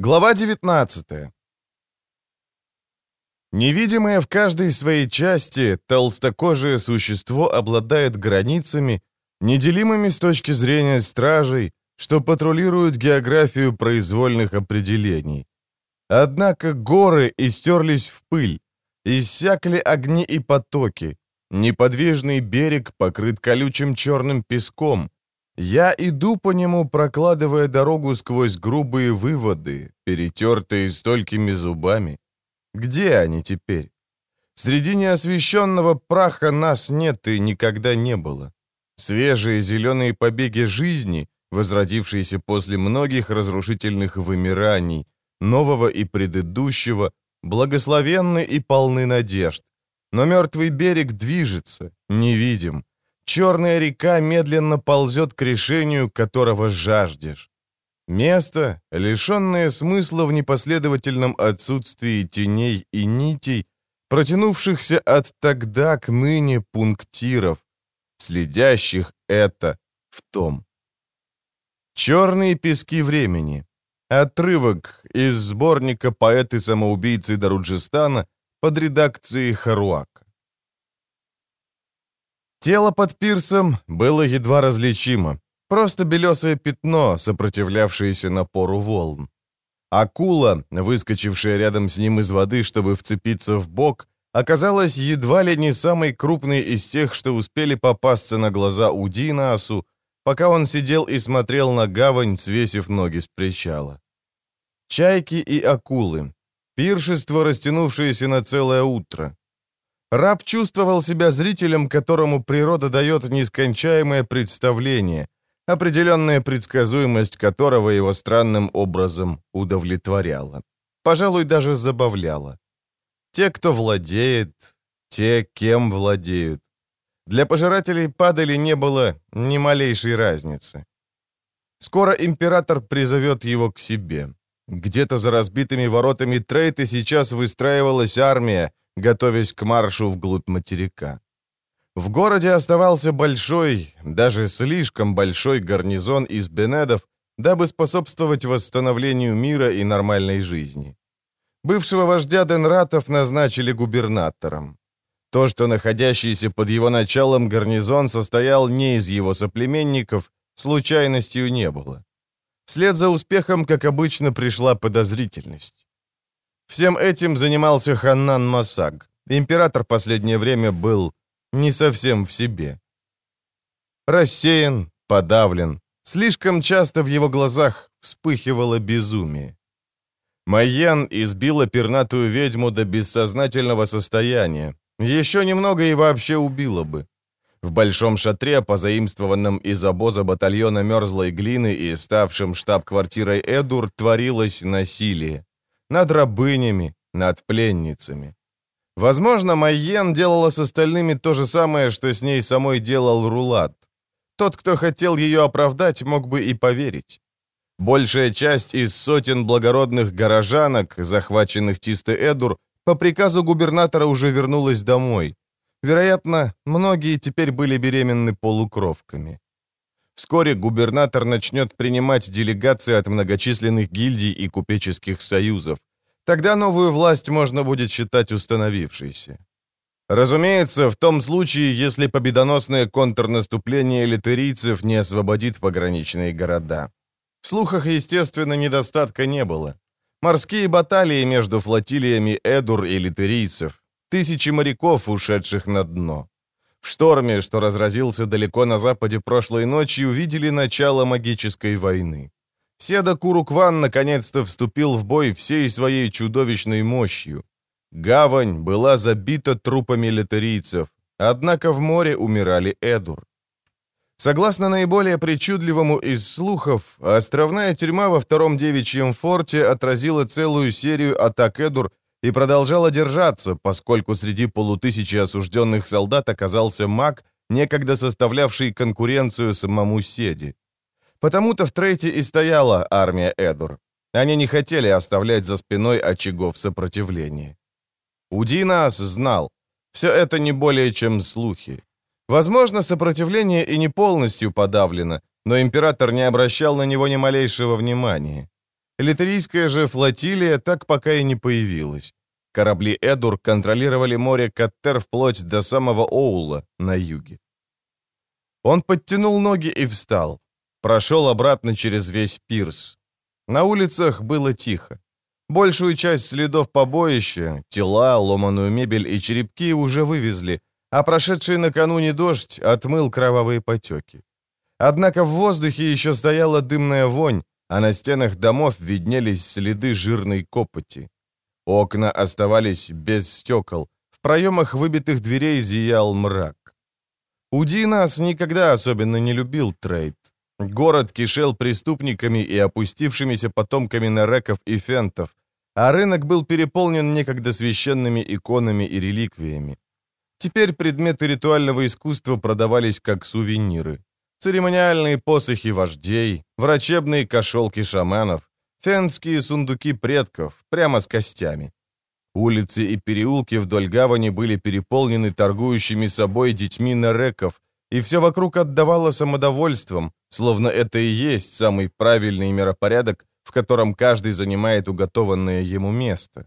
Глава 19 Невидимое в каждой своей части, толстокожее существо обладает границами, неделимыми с точки зрения стражей, что патрулируют географию произвольных определений. Однако горы истерлись в пыль, иссякли огни и потоки, неподвижный берег покрыт колючим черным песком. Я иду по нему, прокладывая дорогу сквозь грубые выводы, перетертые столькими зубами. Где они теперь? Среди неосвещенного праха нас нет и никогда не было. Свежие зеленые побеги жизни, возродившиеся после многих разрушительных вымираний, нового и предыдущего, благословенны и полны надежд. Но мертвый берег движется, невидим. Черная река медленно ползет к решению, которого жаждешь. Место, лишенное смысла в непоследовательном отсутствии теней и нитей, протянувшихся от тогда к ныне пунктиров, следящих это в том. «Черные пески времени». Отрывок из сборника «Поэты-самоубийцы Даруджистана» под редакцией Харуака. Тело под пирсом было едва различимо. Просто белесое пятно, сопротивлявшееся напору волн. Акула, выскочившая рядом с ним из воды, чтобы вцепиться в бок, оказалась едва ли не самой крупной из тех, что успели попасться на глаза Удинасу, пока он сидел и смотрел на гавань, свесив ноги с причала. Чайки и акулы. Пиршество, растянувшееся на целое утро. Раб чувствовал себя зрителем, которому природа дает нескончаемое представление — определенная предсказуемость которого его странным образом удовлетворяла. Пожалуй, даже забавляла. Те, кто владеет, те, кем владеют. Для пожирателей падали не было ни малейшей разницы. Скоро император призовет его к себе. Где-то за разбитыми воротами Трейта сейчас выстраивалась армия, готовясь к маршу вглубь материка. В городе оставался большой, даже слишком большой гарнизон из бенедов, дабы способствовать восстановлению мира и нормальной жизни. Бывшего вождя Денратов назначили губернатором. То, что находящийся под его началом гарнизон состоял не из его соплеменников, случайностью не было. Вслед за успехом, как обычно, пришла подозрительность. Всем этим занимался Ханнан Масаг. Император последнее время был не совсем в себе. Рассеян, подавлен. Слишком часто в его глазах вспыхивало безумие. Майян избила пернатую ведьму до бессознательного состояния. Еще немного и вообще убила бы. В большом шатре, позаимствованном из обоза батальона мерзлой глины и ставшем штаб-квартирой Эдур, творилось насилие. Над рабынями, над пленницами. Возможно, Майен делала с остальными то же самое, что с ней самой делал Рулат. Тот, кто хотел ее оправдать, мог бы и поверить. Большая часть из сотен благородных горожанок, захваченных Тисте Эдур, по приказу губернатора уже вернулась домой. Вероятно, многие теперь были беременны полукровками. Вскоре губернатор начнет принимать делегации от многочисленных гильдий и купеческих союзов. Тогда новую власть можно будет считать установившейся. Разумеется, в том случае, если победоносное контрнаступление литерийцев не освободит пограничные города. В слухах, естественно, недостатка не было. Морские баталии между флотилиями Эдур и литерийцев, тысячи моряков, ушедших на дно. В шторме, что разразился далеко на западе прошлой ночью, видели начало магической войны. Седа Курукван наконец-то вступил в бой всей своей чудовищной мощью. Гавань была забита трупами литерийцев, однако в море умирали Эдур. Согласно наиболее причудливому из слухов, островная тюрьма во втором девичьем форте отразила целую серию атак Эдур и продолжала держаться, поскольку среди полутысячи осужденных солдат оказался маг, некогда составлявший конкуренцию самому Седи. Потому-то в Трейте и стояла армия Эдур. Они не хотели оставлять за спиной очагов сопротивления. Удинас знал, все это не более чем слухи. Возможно, сопротивление и не полностью подавлено, но император не обращал на него ни малейшего внимания. Литерийская же флотилия так пока и не появилась. Корабли Эдур контролировали море Каттер вплоть до самого Оула на юге. Он подтянул ноги и встал. Прошел обратно через весь пирс. На улицах было тихо. Большую часть следов побоища, тела, ломаную мебель и черепки уже вывезли, а прошедший накануне дождь отмыл кровавые потеки. Однако в воздухе еще стояла дымная вонь, а на стенах домов виднелись следы жирной копоти. Окна оставались без стекол, в проемах выбитых дверей зиял мрак. Удинас никогда особенно не любил трейд. Город кишел преступниками и опустившимися потомками нареков и фентов, а рынок был переполнен некогда священными иконами и реликвиями. Теперь предметы ритуального искусства продавались как сувениры. Церемониальные посохи вождей, врачебные кошелки шаманов, фенские сундуки предков, прямо с костями. Улицы и переулки вдоль гавани были переполнены торгующими собой детьми нареков, и все вокруг отдавало самодовольством, словно это и есть самый правильный миропорядок, в котором каждый занимает уготованное ему место.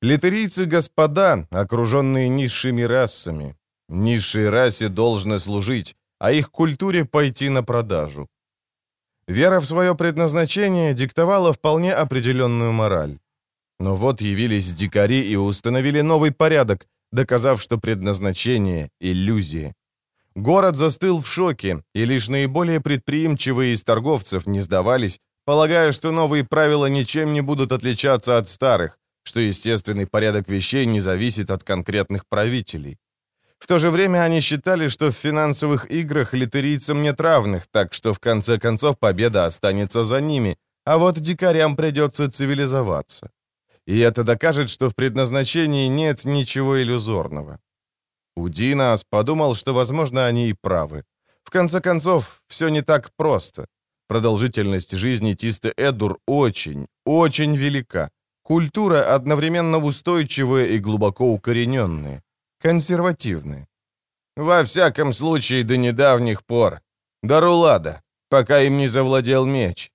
Литерийцы — господа, окруженные низшими расами. Низшей расе должно служить, а их культуре пойти на продажу. Вера в свое предназначение диктовала вполне определенную мораль. Но вот явились дикари и установили новый порядок, доказав, что предназначение — иллюзия. Город застыл в шоке, и лишь наиболее предприимчивые из торговцев не сдавались, полагая, что новые правила ничем не будут отличаться от старых, что естественный порядок вещей не зависит от конкретных правителей. В то же время они считали, что в финансовых играх литерийцам нет равных, так что в конце концов победа останется за ними, а вот дикарям придется цивилизоваться. И это докажет, что в предназначении нет ничего иллюзорного. Удинас подумал, что, возможно, они и правы. В конце концов, все не так просто. Продолжительность жизни Тисты Эдур очень, очень велика. Культура одновременно устойчивая и глубоко укорененная. Консервативная. Во всяком случае, до недавних пор. До Рулада, пока им не завладел меч.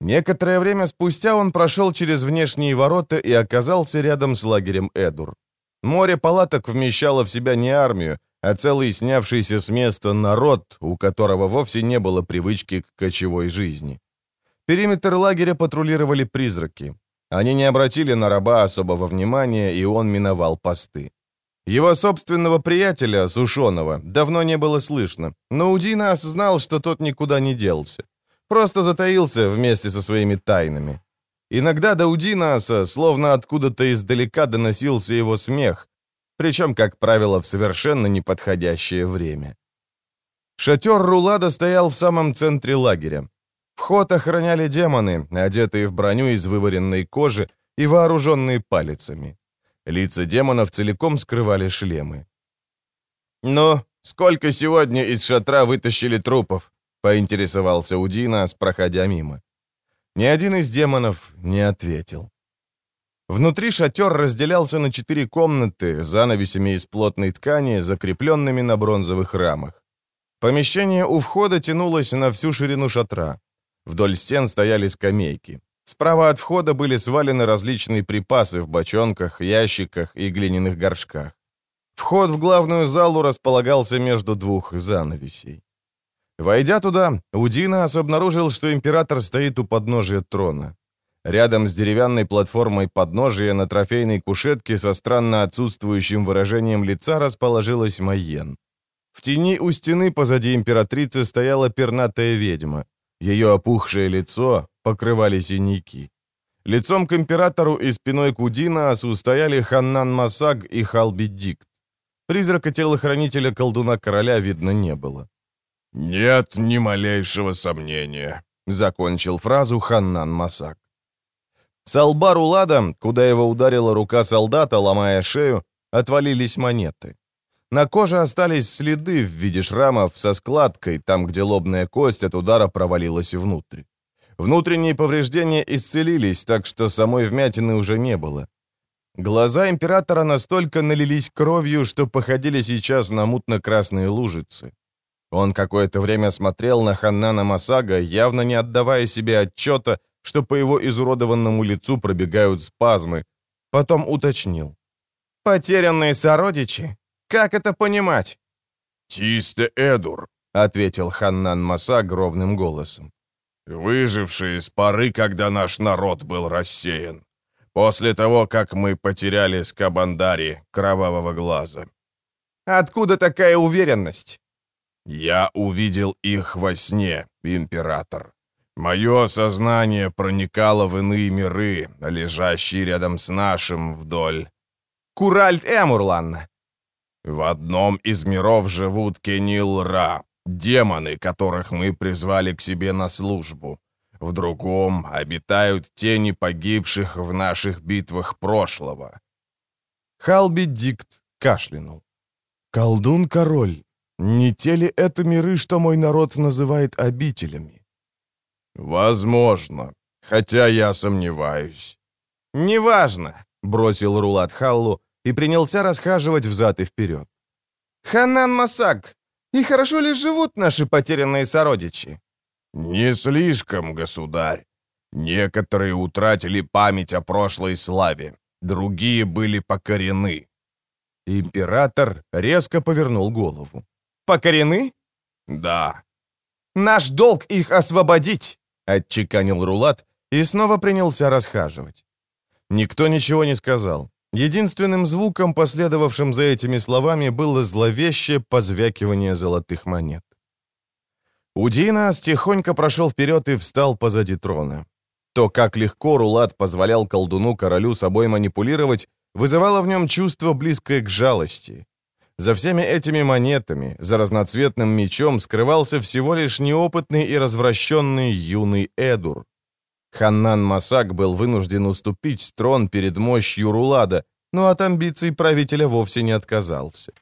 Некоторое время спустя он прошел через внешние ворота и оказался рядом с лагерем Эдур. Море палаток вмещало в себя не армию, а целый снявшийся с места народ, у которого вовсе не было привычки к кочевой жизни. Периметр лагеря патрулировали призраки. Они не обратили на раба особого внимания, и он миновал посты. Его собственного приятеля, Сушеного, давно не было слышно, но Удина знал, что тот никуда не делся. Просто затаился вместе со своими тайнами. Иногда до Удинаса, словно откуда-то издалека, доносился его смех, причем, как правило, в совершенно неподходящее время. Шатер Рулада стоял в самом центре лагеря. Вход охраняли демоны, одетые в броню из вываренной кожи и вооруженные палицами. Лица демонов целиком скрывали шлемы. «Ну, сколько сегодня из шатра вытащили трупов?» — поинтересовался Удинас, проходя мимо. Ни один из демонов не ответил. Внутри шатер разделялся на четыре комнаты с занавесями из плотной ткани, закрепленными на бронзовых рамах. Помещение у входа тянулось на всю ширину шатра. Вдоль стен стояли скамейки. Справа от входа были свалены различные припасы в бочонках, ящиках и глиняных горшках. Вход в главную залу располагался между двух занавесей. Войдя туда, Удинас обнаружил, что император стоит у подножия трона. Рядом с деревянной платформой подножия на трофейной кушетке со странно отсутствующим выражением лица расположилась Майен. В тени у стены позади императрицы стояла пернатая ведьма. Ее опухшее лицо покрывали синяки. Лицом к императору и спиной к Удинасу стояли Ханнан Масаг и Халби Дикт. Призрака телохранителя колдуна короля видно не было. «Нет ни малейшего сомнения», — закончил фразу Ханнан Масак. С лба Рулада, куда его ударила рука солдата, ломая шею, отвалились монеты. На коже остались следы в виде шрамов со складкой, там, где лобная кость от удара провалилась внутрь. Внутренние повреждения исцелились, так что самой вмятины уже не было. Глаза императора настолько налились кровью, что походили сейчас на мутно-красные лужицы. Он какое-то время смотрел на Ханнана Масага, явно не отдавая себе отчета, что по его изуродованному лицу пробегают спазмы. Потом уточнил. «Потерянные сородичи? Как это понимать?» «Чисто Эдур», — ответил Ханнан Маса гробным голосом. «Выжившие с поры, когда наш народ был рассеян. После того, как мы потеряли Скабандари, Кровавого Глаза». «Откуда такая уверенность?» «Я увидел их во сне, император. Мое сознание проникало в иные миры, лежащие рядом с нашим вдоль. Куральт Эмурлан. В одном из миров живут Кенил-Ра, демоны, которых мы призвали к себе на службу. В другом обитают тени погибших в наших битвах прошлого. Халби Дикт кашлянул. «Колдун-король, не те ли это миры, что мой народ называет обителями?» «Возможно, хотя я сомневаюсь». «Неважно», — бросил Рулат Халлу и принялся расхаживать взад и вперед. «Ханан Масак, и хорошо ли живут наши потерянные сородичи?» «Не слишком, государь. Некоторые утратили память о прошлой славе, другие были покорены». Император резко повернул голову. «Покорены?» «Да». «Наш долг их освободить!» — отчеканил Рулат и снова принялся расхаживать. Никто ничего не сказал. Единственным звуком, последовавшим за этими словами, было зловещее позвякивание золотых монет. Удинас тихонько прошел вперед и встал позади трона. То, как легко Рулат позволял колдуну-королю собой манипулировать, вызывало в нем чувство, близкое к жалости. За всеми этими монетами, за разноцветным мечом скрывался всего лишь неопытный и развращенный юный Эдур. Ханнан Масак был вынужден уступить трон перед мощью Рулада, но от амбиций правителя вовсе не отказался.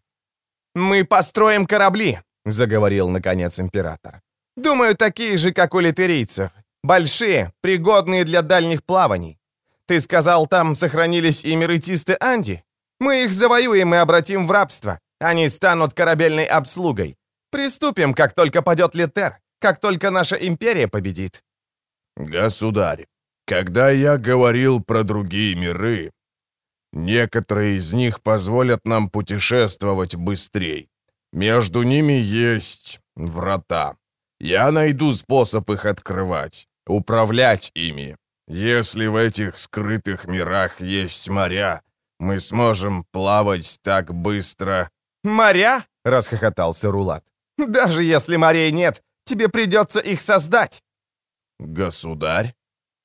«Мы построим корабли», — заговорил, наконец, император. «Думаю, такие же, как у литерийцев. Большие, пригодные для дальних плаваний. Ты сказал, там сохранились и миры Тисты Анди? Мы их завоюем и обратим в рабство. Они станут корабельной обслугой. Приступим, как только падет Литер, как только наша империя победит». «Государь, когда я говорил про другие миры, некоторые из них позволят нам путешествовать быстрее. Между ними есть врата. Я найду способ их открывать, управлять ими. Если в этих скрытых мирах есть моря, мы сможем плавать так быстро, «Моря?» — расхохотался Рулат. «Даже если морей нет, тебе придется их создать». «Государь?»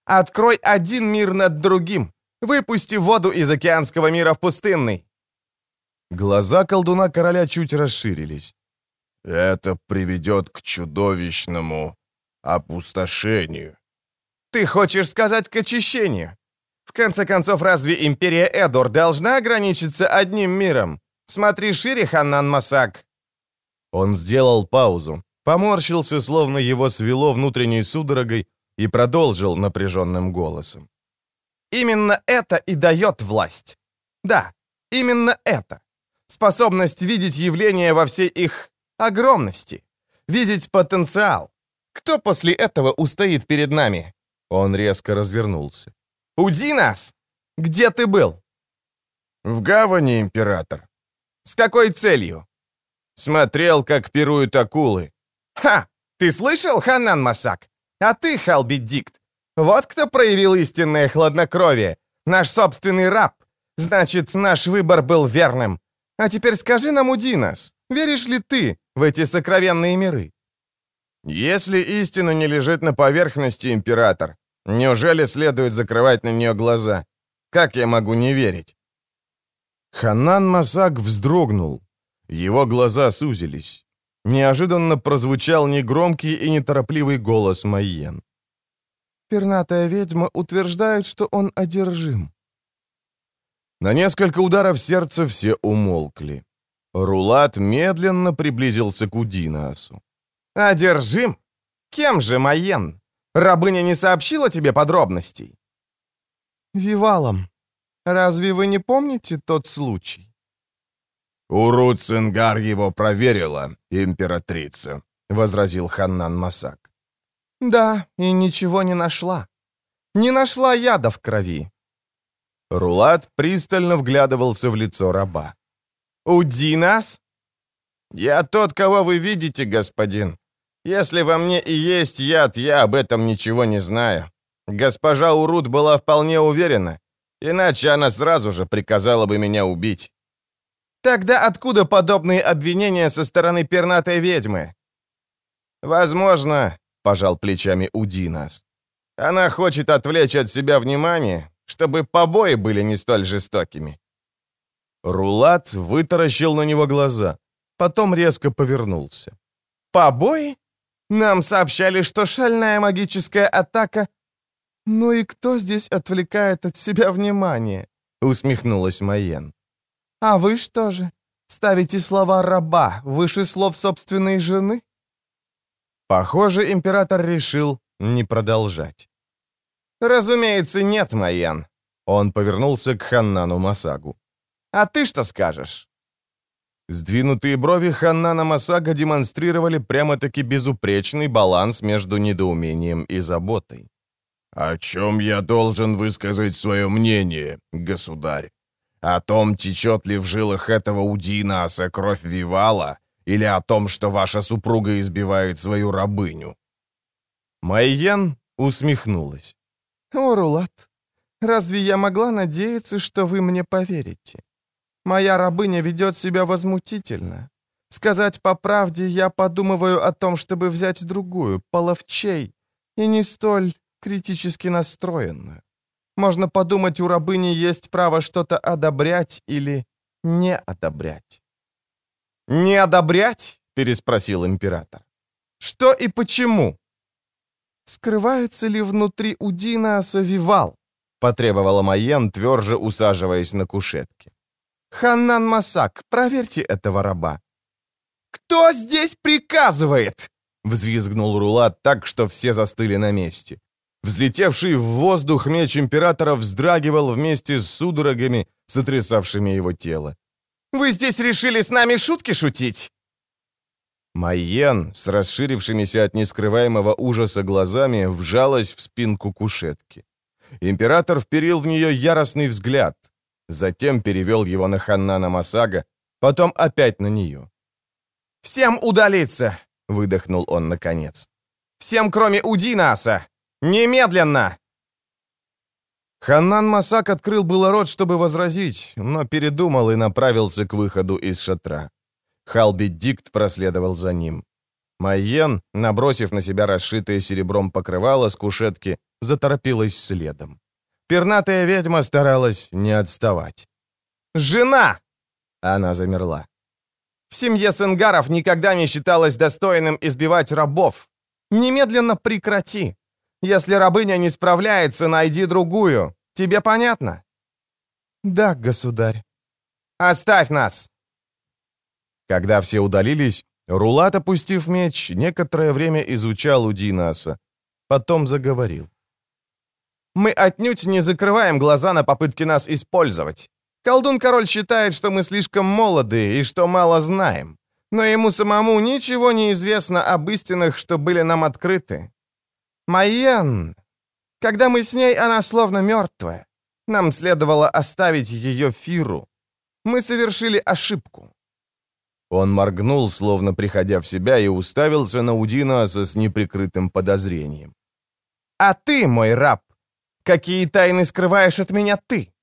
«Открой один мир над другим. Выпусти воду из океанского мира в пустынный». Глаза колдуна-короля чуть расширились. «Это приведет к чудовищному опустошению». «Ты хочешь сказать к очищению? В конце концов, разве империя Эдор должна ограничиться одним миром? Смотри шире, Ханнан Масак!» Он сделал паузу, поморщился, словно его свело внутренней судорогой, и продолжил напряженным голосом. «Именно это и дает власть. Да, именно это. Способность видеть явления во всей их огромности. Видеть потенциал. Кто после этого устоит перед нами?» Он резко развернулся. «Уди нас! Где ты был?» «В гавани, император. С какой целью? Смотрел, как пируют акулы. Ха! Ты слышал, Ханан Масак? А ты, Халби Дикт, вот кто проявил истинное хладнокровие. Наш собственный раб. Значит, наш выбор был верным. А теперь скажи нам, Удинас, веришь ли ты в эти сокровенные миры? Если истина не лежит на поверхности, император, неужели следует закрывать на нее глаза? Как я могу не верить? Ханан Масак вздрогнул. Его глаза сузились. Неожиданно прозвучал негромкий и неторопливый голос Майен. «Пернатая ведьма утверждает, что он одержим». На несколько ударов сердца все умолкли. Рулат медленно приблизился к Удинасу. «Одержим? Кем же Майен? Рабыня не сообщила тебе подробностей?» «Вивалом», Разве вы не помните тот случай?» «Урут Сенгар его проверила, императрица», — возразил Ханнан Масак. «Да, и ничего не нашла. Не нашла яда в крови». Рулат пристально вглядывался в лицо раба. «Удинас?» «Я тот, кого вы видите, господин. Если во мне и есть яд, я об этом ничего не знаю. Госпожа Урут была вполне уверена, иначе она сразу же приказала бы меня убить». «Тогда откуда подобные обвинения со стороны пернатой ведьмы?» «Возможно», — пожал плечами Удинас. «Она хочет отвлечь от себя внимание, чтобы побои были не столь жестокими». Рулат вытаращил на него глаза, потом резко повернулся. «Побои? Нам сообщали, что шальная магическая атака...» «Ну и кто здесь отвлекает от себя внимание?» — усмехнулась Майен. «А вы что же, ставите слова раба выше слов собственной жены?» Похоже, император решил не продолжать. «Разумеется, нет, Майен». Он повернулся к Ханнану Масагу. «А ты что скажешь?» Сдвинутые брови Ханнана Масага демонстрировали прямо-таки безупречный баланс между недоумением и заботой. «О чем я должен высказать свое мнение, государь? О том, течет ли в жилах этого Удинаса кровь Вивала, или о том, что ваша супруга избивает свою рабыню?» Майен усмехнулась. «О, Рулат, разве я могла надеяться, что вы мне поверите? Моя рабыня ведет себя возмутительно. Сказать по правде, я подумываю о том, чтобы взять другую, половчей, и не столь критически настроенную. Можно подумать, у рабыни есть право что-то одобрять или не одобрять. «Не одобрять?» — переспросил император. «Что и почему?» «Скрывается ли внутри у Динааса Вивал?» — потребовала Майен, тверже усаживаясь на кушетке. «Ханнан Масак, проверьте этого раба». «Кто здесь приказывает?» — взвизгнул Рулат так, что все застыли на месте. Взлетевший в воздух меч императора вздрагивал вместе с судорогами, сотрясавшими его тело. Вы здесь решили с нами шутки шутить?» Майен, с расширившимися от нескрываемого ужаса глазами, вжалась в спинку кушетки. Император вперил в нее яростный взгляд, затем перевел его на Ханнана Масага, потом опять на нее. «Всем удалиться!» — выдохнул он наконец. «Всем, кроме Удинаса! Немедленно!» Ханнан Масак открыл было рот, чтобы возразить, но передумал и направился к выходу из шатра. Халби Дикт проследовал за ним. Майен, набросив на себя расшитое серебром покрывало с кушетки, заторопилась следом. Пернатая ведьма старалась не отставать. «Жена!» Она замерла. «В семье Сенгаров никогда не считалось достойным избивать рабов. Немедленно прекрати. Если рабыня не справляется, найди другую. Тебе понятно?» «Да, государь». «Оставь нас!» Когда все удалились, Рулат, опустив меч, некоторое время изучал Удинаса. Потом заговорил. «Мы отнюдь не закрываем глаза на попытки нас использовать. Колдун-король считает, что мы слишком молоды и что мало знаем. Но ему самому ничего не известно об истинах, что были нам открыты. Майен, когда мы с ней, она словно мертвая. Нам следовало оставить ее Фиру. Мы совершили ошибку». Он моргнул, словно приходя в себя, и уставился на Удинаса с неприкрытым подозрением. «А ты, мой раб, какие тайны скрываешь от меня ты?»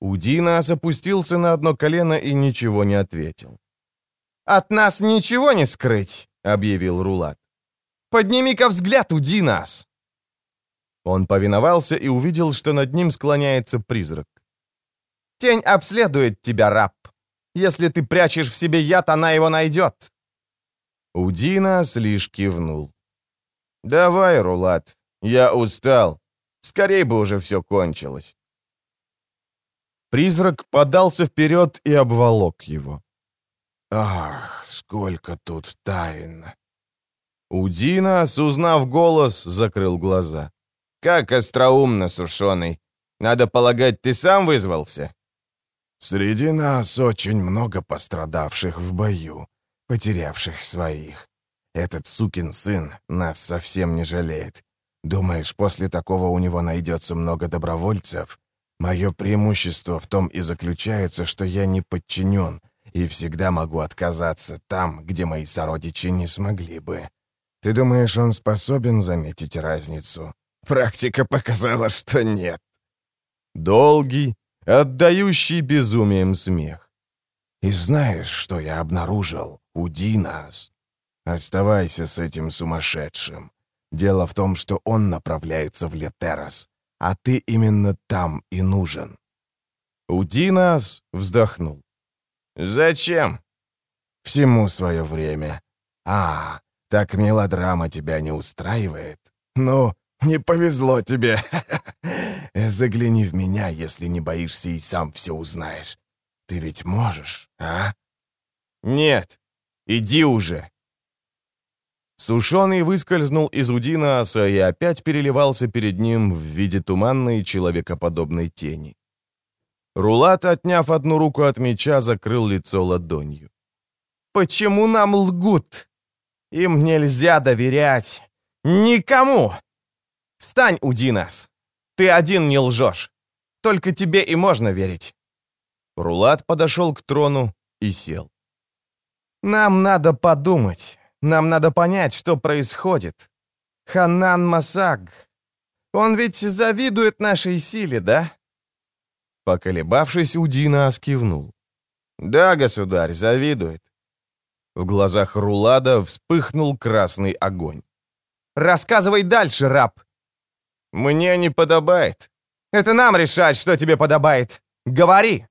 Удинас опустился на одно колено и ничего не ответил. «От нас ничего не скрыть», — объявил Рулат. Подними-ка взгляд, уди нас!» Он повиновался и увидел, что над ним склоняется призрак. «Тень обследует тебя, раб. Если ты прячешь в себе яд, она его найдет». Удинас лишь кивнул. «Давай, Рулат, я устал. Скорей бы уже все кончилось». Призрак подался вперед и обволок его. «Ах, сколько тут тайн!» Удинас, узнав голос, закрыл глаза. «Как остроумно, сушеный. Надо полагать, ты сам вызвался?» «Среди нас очень много пострадавших в бою, потерявших своих. Этот сукин сын нас совсем не жалеет. Думаешь, после такого у него найдется много добровольцев? Мое преимущество в том и заключается, что я не подчинен и всегда могу отказаться там, где мои сородичи не смогли бы. Ты думаешь, он способен заметить разницу? Практика показала, что нет. Долгий, отдающий безумием смех. И знаешь, что я обнаружил? Уди нас. Оставайся с этим сумасшедшим. Дело в том, что он направляется в Летерас, а ты именно там и нужен. Уди нас вздохнул. «Зачем?» «Всему свое время. А, так мелодрама тебя не устраивает? Ну, не повезло тебе. Загляни в меня, если не боишься и сам все узнаешь. Ты ведь можешь, а?» «Нет, иди уже». Сушеный выскользнул из Удинаса и опять переливался перед ним в виде туманной человекоподобной тени. Рулат, отняв одну руку от меча, закрыл лицо ладонью. «Почему нам лгут? Им нельзя доверять. Никому! Встань, Удинас. Ты один не лжешь. Только тебе и можно верить». Рулат подошел к трону и сел. «Нам надо подумать. Нам надо понять, что происходит. Ханан Масаг. Он ведь завидует нашей силе, да?» Поколебавшись, Удина кивнул. «Да, государь, завидует». В глазах Рулада вспыхнул красный огонь. «Рассказывай дальше, раб!» «Мне не подобает. Это нам решать, что тебе подобает. Говори!»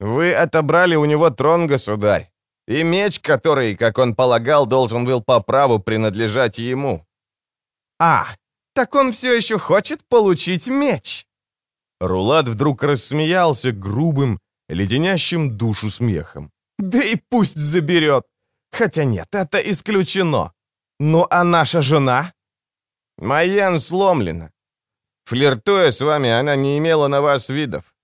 «Вы отобрали у него трон, государь, и меч, который, как он полагал, должен был по праву принадлежать ему». «А, так он все еще хочет получить меч!» Рулат вдруг рассмеялся грубым, леденящим душу смехом. «Да и пусть заберет! Хотя нет, это исключено. Ну а наша жена?» «Майен сломлена. Флиртуя с вами, она не имела на вас видов.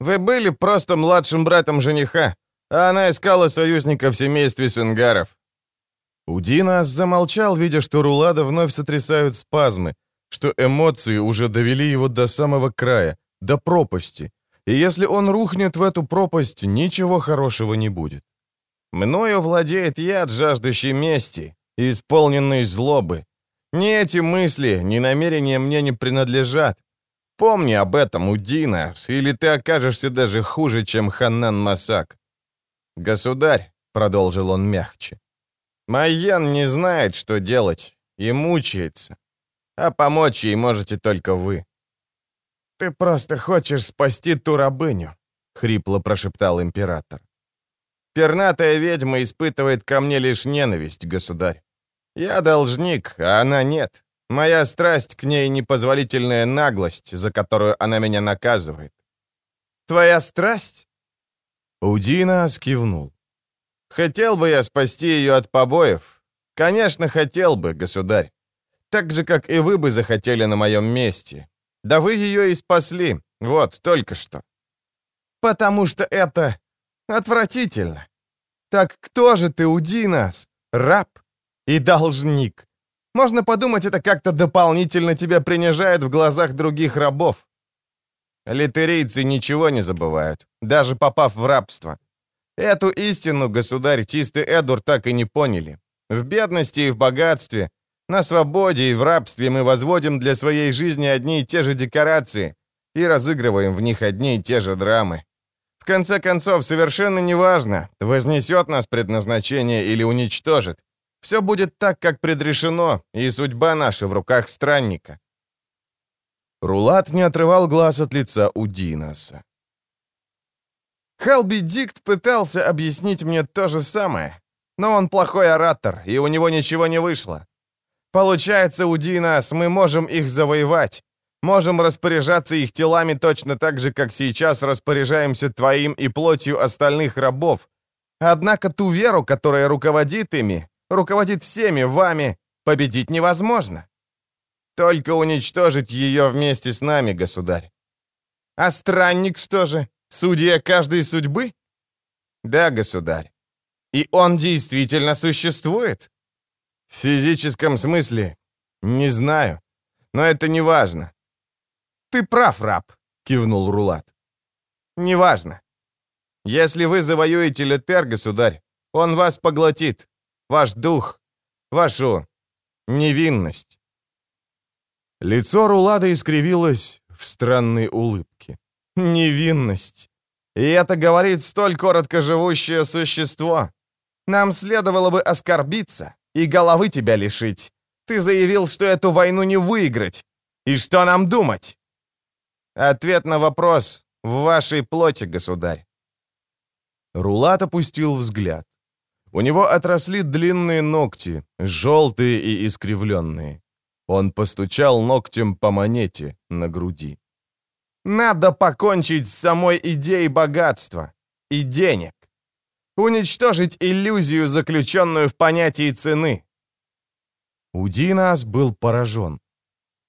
Вы были просто младшим братом жениха, а она искала союзника в семействе Сенгаров». Удинас замолчал, видя, что Рулада вновь сотрясают спазмы, что эмоции уже довели его до самого края, до пропасти. И если он рухнет в эту пропасть, ничего хорошего не будет. Мною владеет яд, жаждущий мести, исполненный злобы. Ни эти мысли, ни намерения мне не принадлежат. Помни об этом, Удинас, или ты окажешься даже хуже, чем Ханнан Масак. Государь, — продолжил он мягче, — Майен не знает, что делать, и мучается а помочь ей можете только вы». «Ты просто хочешь спасти ту рабыню», — хрипло прошептал император. «Пернатая ведьма испытывает ко мне лишь ненависть, государь. Я должник, а она нет. Моя страсть к ней — непозволительная наглость, за которую она меня наказывает». «Твоя страсть?» Удина скивнул. «Хотел бы я спасти ее от побоев? Конечно, хотел бы, государь. Так же, как и вы бы захотели на моем месте. Да вы ее и спасли. Вот, только что. Потому что это отвратительно. Так кто же ты, уди нас? Раб и должник. Можно подумать, это как-то дополнительно тебя принижает в глазах других рабов. Литерийцы ничего не забывают, даже попав в рабство. Эту истину, государь Тисты Эдур так и не поняли. В бедности и в богатстве, на свободе и в рабстве мы возводим для своей жизни одни и те же декорации и разыгрываем в них одни и те же драмы. В конце концов, совершенно неважно, вознесет нас предназначение или уничтожит. Все будет так, как предрешено, и судьба наша в руках странника. Рулат не отрывал глаз от лица у Динаса. Халби Дикт пытался объяснить мне то же самое, но он плохой оратор, и у него ничего не вышло. Получается, уди нас, мы можем их завоевать. Можем распоряжаться их телами точно так же, как сейчас распоряжаемся твоим и плотью остальных рабов. Однако ту веру, которая руководит ими, руководит всеми вами, победить невозможно. Только уничтожить ее вместе с нами, государь. А странник что же, судья каждой судьбы? Да, государь. И он действительно существует? В физическом смысле? Не знаю, но это не важно. Ты прав, раб, кивнул Рулат. Неважно. Если вы завоюете Летер, государь, он вас поглотит. Ваш дух, вашу невинность. Лицо Рулада искривилось в странной улыбке. Невинность. И это говорит столь коротко живущее существо. Нам следовало бы оскорбиться и головы тебя лишить. Ты заявил, что эту войну не выиграть. И что нам думать? Ответ на вопрос в вашей плоти, государь. Рулат опустил взгляд. У него отросли длинные ногти, желтые и искривленные. Он постучал ногтем по монете на груди. «Надо покончить с самой идеей богатства и денег. Уничтожить иллюзию, заключенную в понятии цены». Удинас был поражен.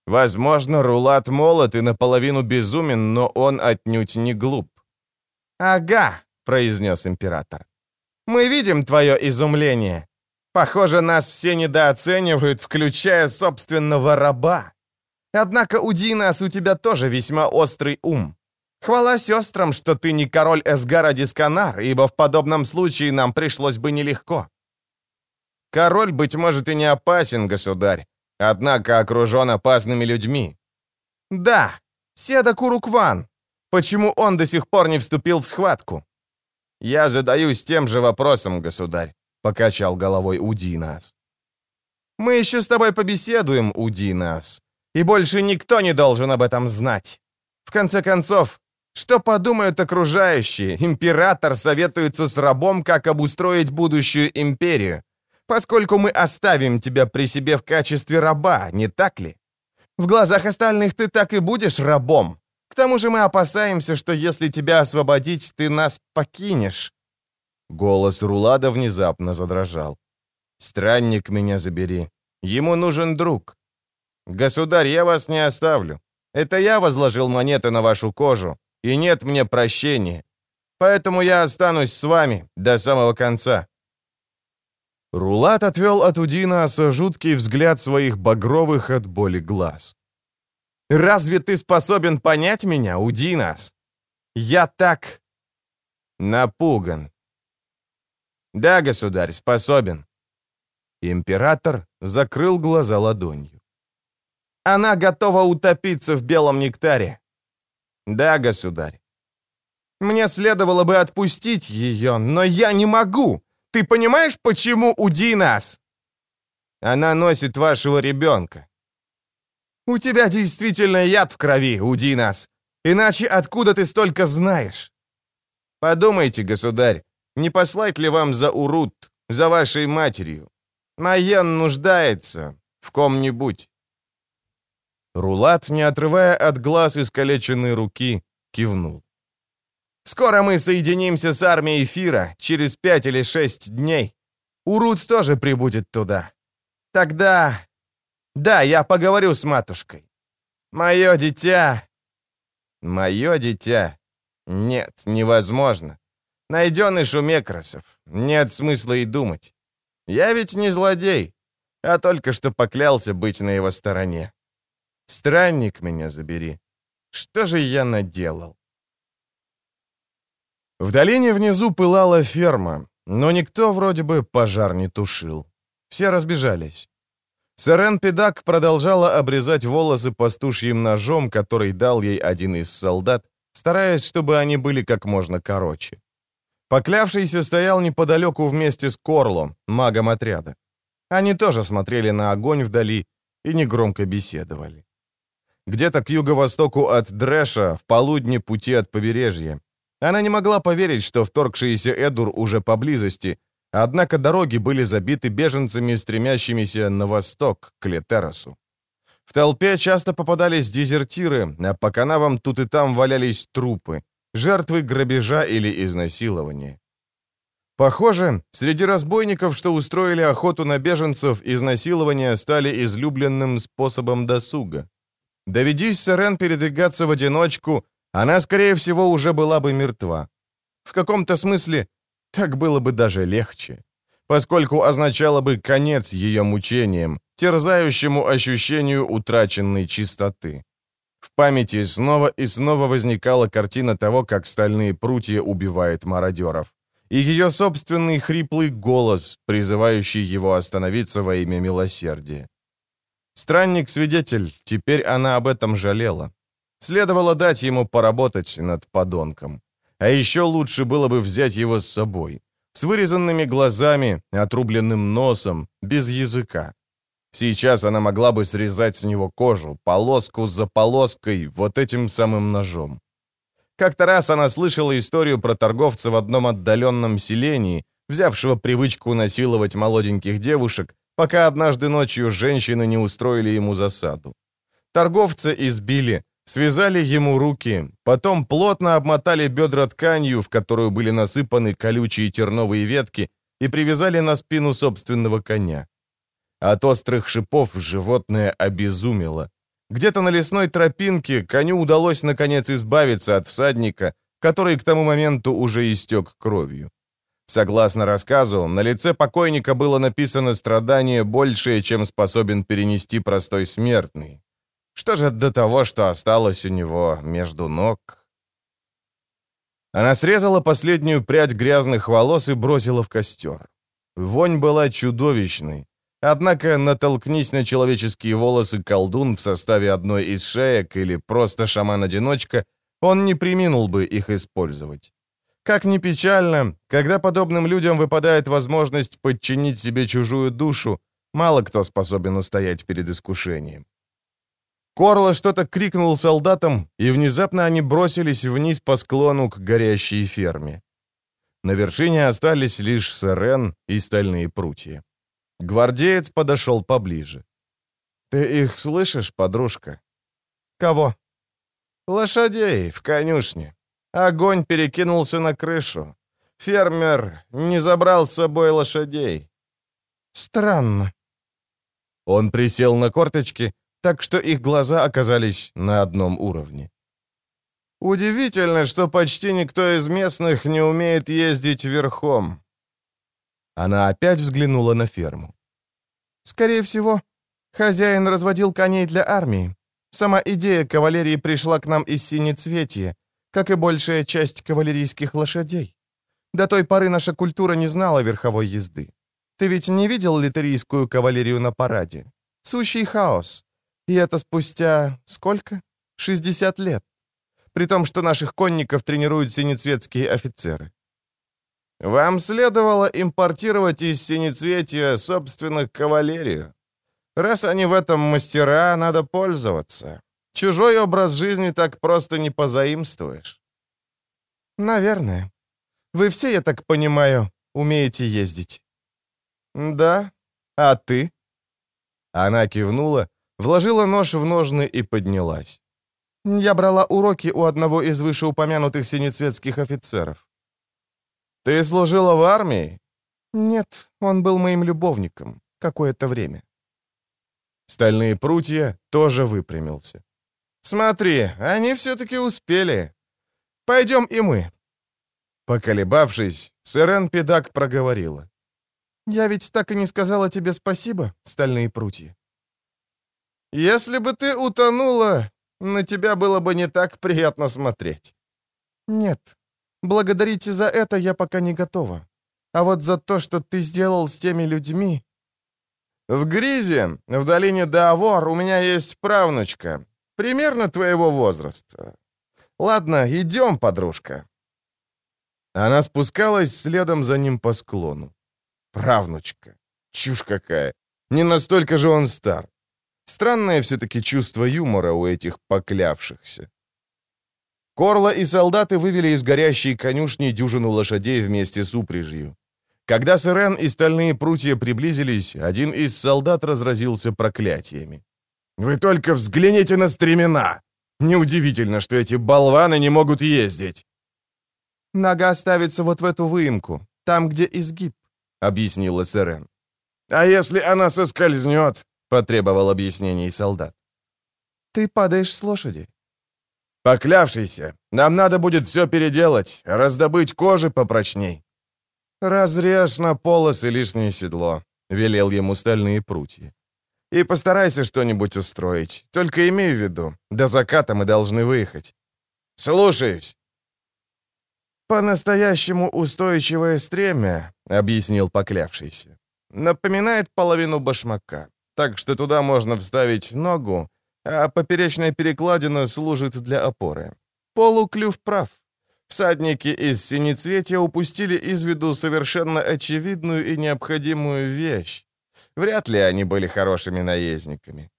Возможно, Рулат молод и наполовину безумен, но он отнюдь не глуп. «Ага», — произнес император. «Мы видим твое изумление. Похоже, нас все недооценивают, включая собственного раба. Однако, Удинас, у тебя тоже весьма острый ум. Хвала сестрам, что ты не король Эсгара Дисканар, ибо в подобном случае нам пришлось бы нелегко. Король, быть может, и не опасен, государь, однако окружен опасными людьми. Да, Седа Курукван. Почему он до сих пор не вступил в схватку? Я задаюсь тем же вопросом, государь, покачал головой Удинас. Мы еще с тобой побеседуем, Удинас, и больше никто не должен об этом знать. В конце концов, что подумают окружающие? Император советуется с рабом, как обустроить будущую империю поскольку мы оставим тебя при себе в качестве раба, не так ли? В глазах остальных ты так и будешь рабом. К тому же мы опасаемся, что если тебя освободить, ты нас покинешь». Голос Рулада внезапно задрожал. «Странник меня забери. Ему нужен друг. Государь, я вас не оставлю. Это я возложил монеты на вашу кожу, и нет мне прощения. Поэтому я останусь с вами до самого конца. Рулат отвел от Удинаса жуткий взгляд своих багровых от боли глаз. «Разве ты способен понять меня, Удинас? Я так... напуган». «Да, государь, способен». Император закрыл глаза ладонью. «Она готова утопиться в белом нектаре». «Да, государь». «Мне следовало бы отпустить ее, но я не могу. Ты понимаешь, почему уди нас?» «Она носит вашего ребенка». «У тебя действительно яд в крови, уди нас. Иначе откуда ты столько знаешь?» «Подумайте, государь, не послать ли вам за Урут, за вашей матерью? Майен нуждается в ком-нибудь». Рулат, не отрывая от глаз искалеченной руки, кивнул. Скоро мы соединимся с армией Фира, через пять или шесть дней. Урут тоже прибудет туда. Тогда... Да, я поговорю с матушкой. Мое дитя... Мое дитя... Нет, невозможно. Найденыш у Мекросов. Нет смысла и думать. Я ведь не злодей, а только что поклялся быть на его стороне. Странник меня забери. Что же я наделал? В долине внизу пылала ферма, но никто вроде бы пожар не тушил. Все разбежались. Сарен Педак продолжала обрезать волосы пастушьим ножом, который дал ей один из солдат, стараясь, чтобы они были как можно короче. Поклявшийся стоял неподалеку вместе с Корлом, магом отряда. Они тоже смотрели на огонь вдали и негромко беседовали. Где-то к юго-востоку от Дрэша, в полудне пути от побережья, она не могла поверить, что вторгшийся Эдур уже поблизости, однако дороги были забиты беженцами, стремящимися на восток, к Летеросу. В толпе часто попадались дезертиры, а по канавам тут и там валялись трупы, жертвы грабежа или изнасилования. Похоже, среди разбойников, что устроили охоту на беженцев, изнасилования стали излюбленным способом досуга. Доведись Сарен передвигаться в одиночку, она, скорее всего, уже была бы мертва. В каком-то смысле так было бы даже легче, поскольку означало бы конец ее мучениям, терзающему ощущению утраченной чистоты. В памяти снова и снова возникала картина того, как стальные прутья убивают мародеров. И ее собственный хриплый голос, призывающий его остановиться во имя милосердия. Странник-свидетель, теперь она об этом жалела. Следовало дать ему поработать над подонком. А еще лучше было бы взять его с собой. С вырезанными глазами, отрубленным носом, без языка. Сейчас она могла бы срезать с него кожу, полоску за полоской, вот этим самым ножом. Как-то раз она слышала историю про торговца в одном отдаленном селении, взявшего привычку насиловать молоденьких девушек, пока однажды ночью женщины не устроили ему засаду. Торговца избили, связали ему руки, потом плотно обмотали бедра тканью, в которую были насыпаны колючие терновые ветки, и привязали на спину собственного коня. От острых шипов животное обезумело. Где-то на лесной тропинке коню удалось наконец избавиться от всадника, который к тому моменту уже истек кровью. Согласно рассказу, на лице покойника было написано страдание большее, чем способен перенести простой смертный. Что же до того, что осталось у него между ног? Она срезала последнюю прядь грязных волос и бросила в костер. Вонь была чудовищной. Однако натолкнись на человеческие волосы колдун в составе одной из шеек или просто шаман-одиночка, он не приминул бы их использовать. Как ни печально, когда подобным людям выпадает возможность подчинить себе чужую душу, мало кто способен устоять перед искушением. Корло что-то крикнул солдатам, и внезапно они бросились вниз по склону к горящей ферме. На вершине остались лишь сырен и стальные прутья. Гвардеец подошел поближе. «Ты их слышишь, подружка?» «Кого?» «Лошадей в конюшне. Огонь перекинулся на крышу. Фермер не забрал с собой лошадей». «Странно». Он присел на корточки, так что их глаза оказались на одном уровне. «Удивительно, что почти никто из местных не умеет ездить верхом. Она опять взглянула на ферму. «Скорее всего, хозяин разводил коней для армии. Сама идея кавалерии пришла к нам из Синецветия, как и большая часть кавалерийских лошадей. До той поры наша культура не знала верховой езды. Ты ведь не видел литерийскую кавалерию на параде? Сущий хаос. И это спустя... сколько? 60 лет. При том, что наших конников тренируют синецветские офицеры. Вам следовало импортировать из Синецветия собственных кавалерию. Раз они в этом мастера, надо пользоваться. Чужой образ жизни так просто не позаимствуешь. Наверное. Вы все, я так понимаю, умеете ездить. Да. А ты? Она кивнула, вложила нож в ножны и поднялась. Я брала уроки у одного из вышеупомянутых синецветских офицеров. «Ты служила в армии?» «Нет, он был моим любовником какое-то время». Стальные прутья тоже выпрямился. «Смотри, они все-таки успели. Пойдем и мы». Поколебавшись, Сырен Педак проговорила. «Я ведь так и не сказала тебе спасибо, стальные прутья». «Если бы ты утонула, на тебя было бы не так приятно смотреть». «Нет, Благодарить за это я пока не готова. А вот за то, что ты сделал с теми людьми...» «В Гризе, в долине Даавор, у меня есть правнучка. Примерно твоего возраста. Ладно, идем, подружка». Она спускалась следом за ним по склону. Правнучка. Чушь какая. Не настолько же он стар. Странное все-таки чувство юмора у этих поклявшихся. Корло и солдаты вывели из горящей конюшни дюжину лошадей вместе с упряжью. Когда Сырен и стальные прутья приблизились, один из солдат разразился проклятиями. «Вы только взгляните на стремена! Неудивительно, что эти болваны не могут ездить!» «Нога ставится вот в эту выемку, там, где изгиб», — объяснила Сырен. «А если она соскользнет?» — потребовал объяснений солдат. «Ты падаешь с лошади. Поклявшийся, нам надо будет все переделать, раздобыть кожи попрочней. Разрежь на полосы лишнее седло, велел ему стальные прутья. И постарайся что-нибудь устроить. Только имей в виду, до заката мы должны выехать. Слушаюсь. «По-настоящему устойчивое стремя», — объяснил поклявшийся. «Напоминает половину башмака, так что туда можно вставить ногу, а поперечная перекладина служит для опоры. Полуклюв прав. Всадники из Синецветия упустили из виду совершенно очевидную и необходимую вещь. Вряд ли они были хорошими наездниками.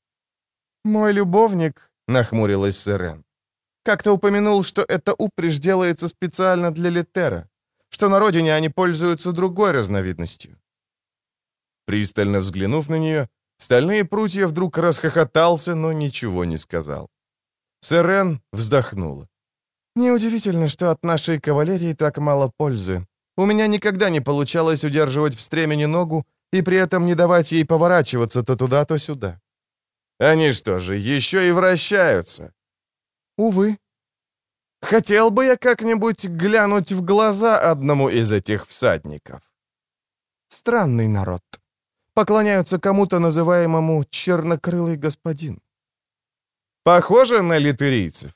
«Мой любовник», — нахмурилась Сирен, — «как-то упомянул, что эта упряжь делается специально для Литера, что на родине они пользуются другой разновидностью». Пристально взглянув на нее, стальные прутья вдруг расхохотался, но ничего не сказал. Сирен вздохнула. «Неудивительно, что от нашей кавалерии так мало пользы. У меня никогда не получалось удерживать в стремени ногу и при этом не давать ей поворачиваться то туда, то сюда». «Они что же, еще и вращаются?» «Увы». «Хотел бы я как-нибудь глянуть в глаза одному из этих всадников». «Странный народ. Поклоняются кому-то, называемому чернокрылый господин». «Похоже на литерийцев?»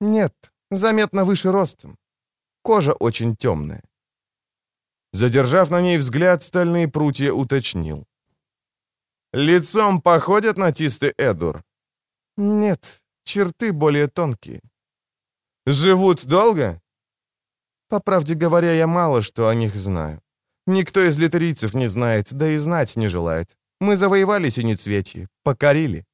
«Нет, заметно выше ростом. Кожа очень темная». Задержав на ней взгляд, стальные прутья уточнил. «Лицом походят на тисты Эдур?» «Нет, черты более тонкие». «Живут долго?» «По правде говоря, я мало что о них знаю. Никто из литерийцев не знает, да и знать не желает. Мы завоевали Синецветье, покорили.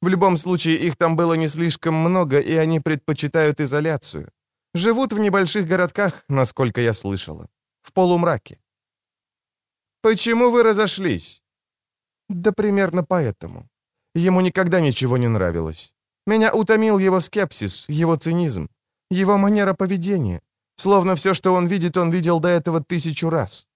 В любом случае, их там было не слишком много, и они предпочитают изоляцию. Живут в небольших городках, насколько я слышала. В полумраке. «Почему вы разошлись?» «Да примерно поэтому. Ему никогда ничего не нравилось. Меня утомил его скепсис, его цинизм, его манера поведения. Словно все, что он видит, он видел до этого тысячу раз».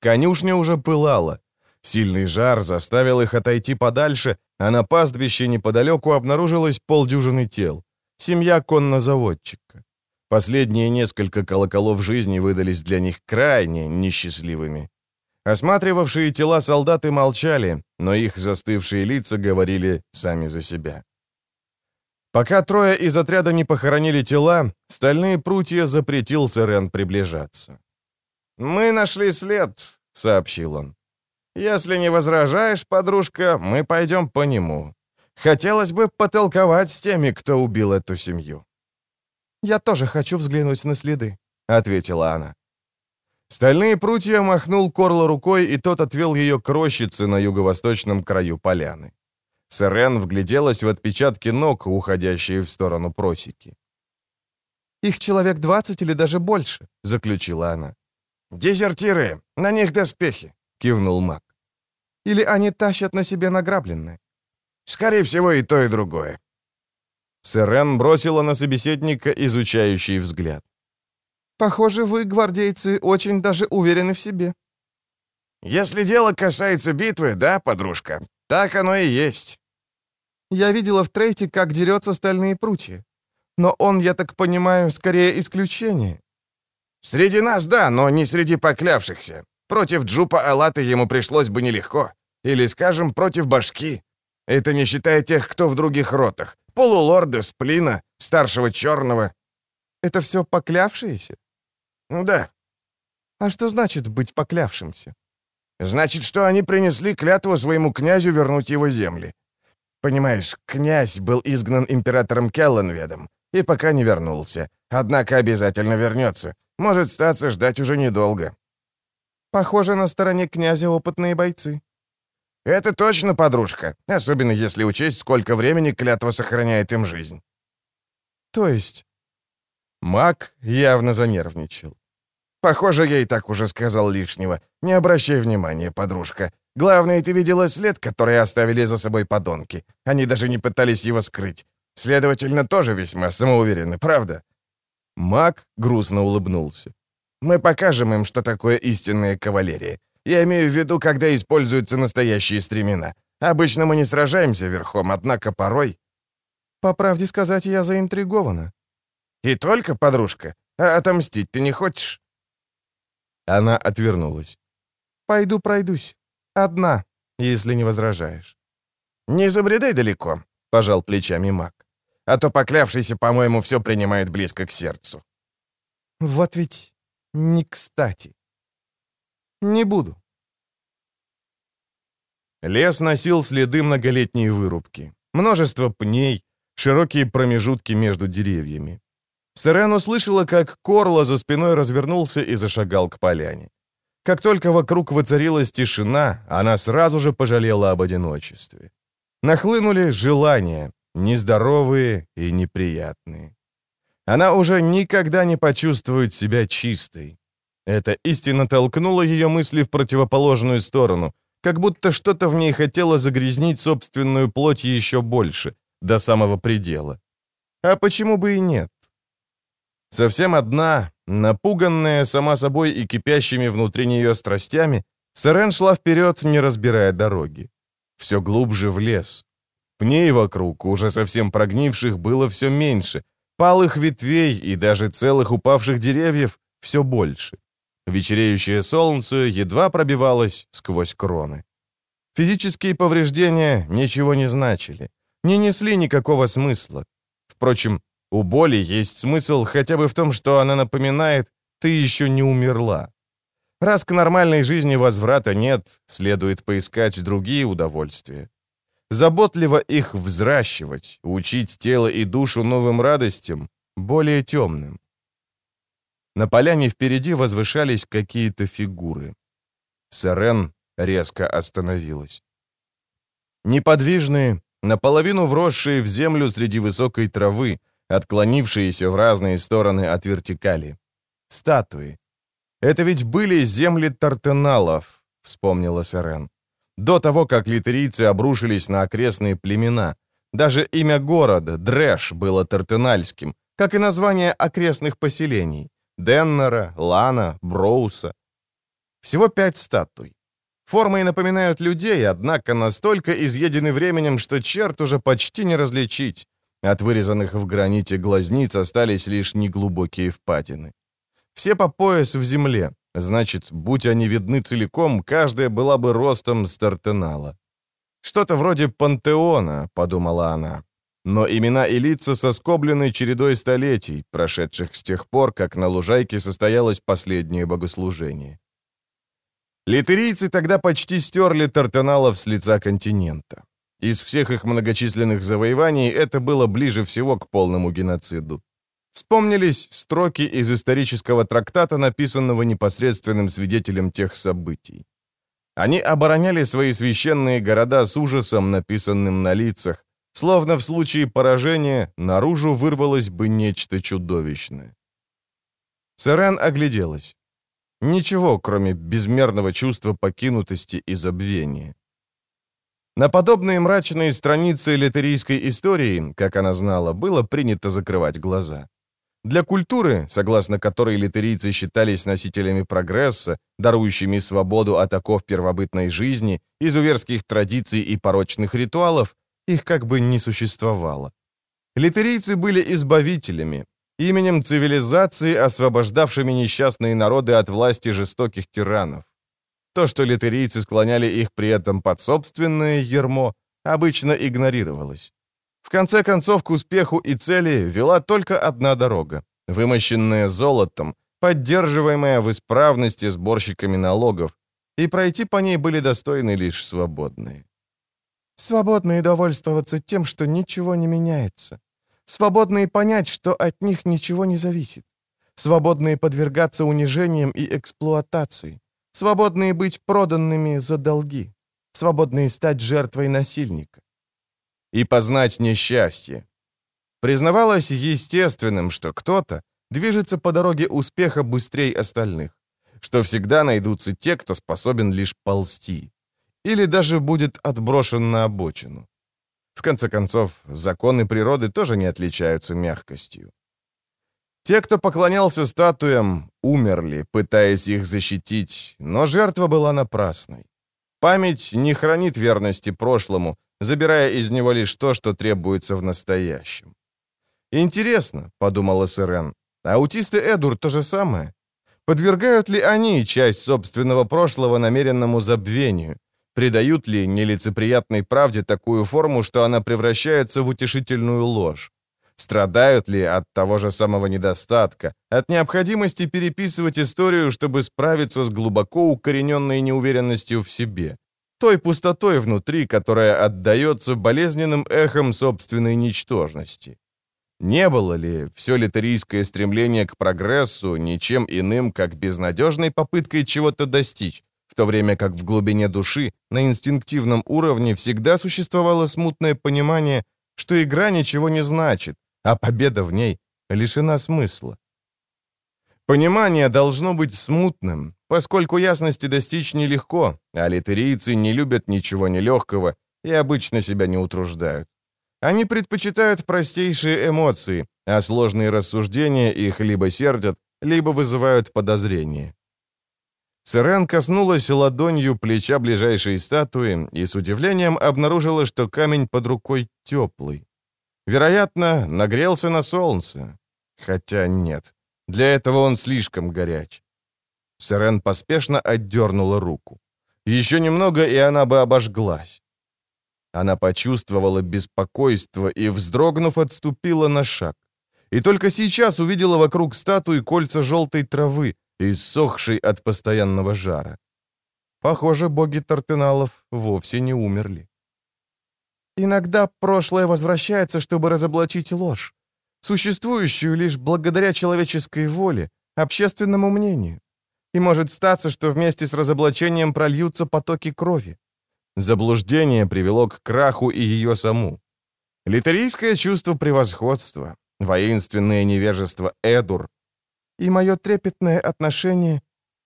Конюшня уже пылала. Сильный жар заставил их отойти подальше, а на пастбище неподалеку обнаружилось полдюжины тел. Семья коннозаводчика. Последние несколько колоколов жизни выдались для них крайне несчастливыми. Осматривавшие тела солдаты молчали, но их застывшие лица говорили сами за себя. Пока трое из отряда не похоронили тела, стальные прутья запретил Сырен приближаться. «Мы нашли след», — сообщил он. Если не возражаешь, подружка, мы пойдем по нему. Хотелось бы потолковать с теми, кто убил эту семью». «Я тоже хочу взглянуть на следы», — ответила она. Стальные прутья махнул Корло рукой, и тот отвел ее к рощице на юго-восточном краю поляны. Сырен вгляделась в отпечатки ног, уходящие в сторону просеки. «Их человек двадцать или даже больше», — заключила она. «Дезертиры, на них доспехи», — кивнул маг. Или они тащат на себе награбленное? Скорее всего, и то, и другое. Сэрен бросила на собеседника изучающий взгляд. «Похоже, вы, гвардейцы, очень даже уверены в себе». «Если дело касается битвы, да, подружка, так оно и есть». «Я видела в трейте, как дерется стальные прутья. Но он, я так понимаю, скорее исключение». «Среди нас, да, но не среди поклявшихся. Против Джупа Алаты ему пришлось бы нелегко. Или, скажем, против башки. Это не считая тех, кто в других ротах. Полулорда, сплина, старшего черного. Это все поклявшиеся? Да. А что значит быть поклявшимся? Значит, что они принесли клятву своему князю вернуть его земли. Понимаешь, князь был изгнан императором Келленведом и пока не вернулся. Однако обязательно вернется. Может, статься ждать уже недолго. Похоже, на стороне князя опытные бойцы. «Это точно подружка, особенно если учесть, сколько времени клятва сохраняет им жизнь». «То есть?» Мак явно занервничал. «Похоже, я и так уже сказал лишнего. Не обращай внимания, подружка. Главное, ты видела след, который оставили за собой подонки. Они даже не пытались его скрыть. Следовательно, тоже весьма самоуверены, правда?» Мак грустно улыбнулся. «Мы покажем им, что такое истинная кавалерия. Я имею в виду, когда используются настоящие стремена. Обычно мы не сражаемся верхом, однако порой...» «По правде сказать, я заинтригована». «И только, подружка? А отомстить ты не хочешь?» Она отвернулась. «Пойду пройдусь. Одна. если не возражаешь». «Не забредай далеко», — пожал плечами маг. «А то поклявшийся, по-моему, все принимает близко к сердцу». «Вот ведь не кстати. Не буду». Лес носил следы многолетней вырубки. Множество пней, широкие промежутки между деревьями. Сирен услышала, как Корло за спиной развернулся и зашагал к поляне. Как только вокруг воцарилась тишина, она сразу же пожалела об одиночестве. Нахлынули желания, нездоровые и неприятные. Она уже никогда не почувствует себя чистой. Эта истина толкнула ее мысли в противоположную сторону, как будто что-то в ней хотело загрязнить собственную плоть еще больше, до самого предела. А почему бы и нет? Совсем одна, напуганная сама собой и кипящими внутри нее страстями, Сарен шла вперед, не разбирая дороги. Все глубже в лес. Пней вокруг, уже совсем прогнивших, было все меньше, палых ветвей и даже целых упавших деревьев все больше. Вечереющее солнце едва пробивалось сквозь кроны. Физические повреждения ничего не значили, не несли никакого смысла. Впрочем, у боли есть смысл хотя бы в том, что она напоминает «ты еще не умерла». Раз к нормальной жизни возврата нет, следует поискать другие удовольствия. Заботливо их взращивать, учить тело и душу новым радостям, более темным. На поляне впереди возвышались какие-то фигуры. Сарен резко остановилась. Неподвижные, наполовину вросшие в землю среди высокой травы, отклонившиеся в разные стороны от вертикали. Статуи. Это ведь были земли тартеналов, вспомнила Сарен. До того, как литерийцы обрушились на окрестные племена. Даже имя города, Дрэш, было тартенальским, как и название окрестных поселений. Деннера, Лана, Броуса. Всего пять статуй. Формы напоминают людей, однако настолько изъедены временем, что черт уже почти не различить. От вырезанных в граните глазниц остались лишь неглубокие впадины. Все по пояс в земле, значит, будь они видны целиком, каждая была бы ростом стартенала. «Что-то вроде пантеона», — подумала она. Но имена и лица соскоблены чередой столетий, прошедших с тех пор, как на лужайке состоялось последнее богослужение. Литерийцы тогда почти стерли тартаналов с лица континента. Из всех их многочисленных завоеваний это было ближе всего к полному геноциду. Вспомнились строки из исторического трактата, написанного непосредственным свидетелем тех событий. Они обороняли свои священные города с ужасом, написанным на лицах, Словно в случае поражения наружу вырвалось бы нечто чудовищное. Сарен огляделась. Ничего, кроме безмерного чувства покинутости и забвения. На подобные мрачные страницы литерийской истории, как она знала, было принято закрывать глаза. Для культуры, согласно которой литерийцы считались носителями прогресса, дарующими свободу от оков первобытной жизни, изуверских традиций и порочных ритуалов, их как бы не существовало. Литерийцы были избавителями, именем цивилизации, освобождавшими несчастные народы от власти жестоких тиранов. То, что литерийцы склоняли их при этом под собственное ермо, обычно игнорировалось. В конце концов, к успеху и цели вела только одна дорога, вымощенная золотом, поддерживаемая в исправности сборщиками налогов, и пройти по ней были достойны лишь свободные. Свободные довольствоваться тем, что ничего не меняется. Свободные понять, что от них ничего не зависит. Свободные подвергаться унижениям и эксплуатации. Свободные быть проданными за долги. Свободные стать жертвой насильника. И познать несчастье. Признавалось естественным, что кто-то движется по дороге успеха быстрее остальных, что всегда найдутся те, кто способен лишь ползти, или даже будет отброшен на обочину. В конце концов, законы природы тоже не отличаются мягкостью. Те, кто поклонялся статуям, умерли, пытаясь их защитить, но жертва была напрасной. Память не хранит верности прошлому, забирая из него лишь то, что требуется в настоящем. «Интересно», — подумала Сирен, — «аутисты Эдур то же самое? Подвергают ли они часть собственного прошлого намеренному забвению, Придают ли нелицеприятной правде такую форму, что она превращается в утешительную ложь? Страдают ли от того же самого недостатка, от необходимости переписывать историю, чтобы справиться с глубоко укорененной неуверенностью в себе? Той пустотой внутри, которая отдается болезненным эхом собственной ничтожности. Не было ли все литерийское стремление к прогрессу ничем иным, как безнадежной попыткой чего-то достичь, в то время как в глубине души, на инстинктивном уровне, всегда существовало смутное понимание, что игра ничего не значит, а победа в ней лишена смысла. Понимание должно быть смутным, поскольку ясности достичь нелегко, а литерийцы не любят ничего нелегкого и обычно себя не утруждают. Они предпочитают простейшие эмоции, а сложные рассуждения их либо сердят, либо вызывают подозрения. Сырен коснулась ладонью плеча ближайшей статуи и с удивлением обнаружила, что камень под рукой теплый. Вероятно, нагрелся на солнце. Хотя нет, для этого он слишком горяч. Сырен поспешно отдернула руку. Еще немного, и она бы обожглась. Она почувствовала беспокойство и, вздрогнув, отступила на шаг. И только сейчас увидела вокруг статуи кольца желтой травы, иссохшей от постоянного жара. Похоже, боги Тартеналов вовсе не умерли. Иногда прошлое возвращается, чтобы разоблачить ложь, существующую лишь благодаря человеческой воле, общественному мнению. И может статься, что вместе с разоблачением прольются потоки крови. Заблуждение привело к краху и ее саму. Литерийское чувство превосходства, воинственное невежество Эдур и мое трепетное отношение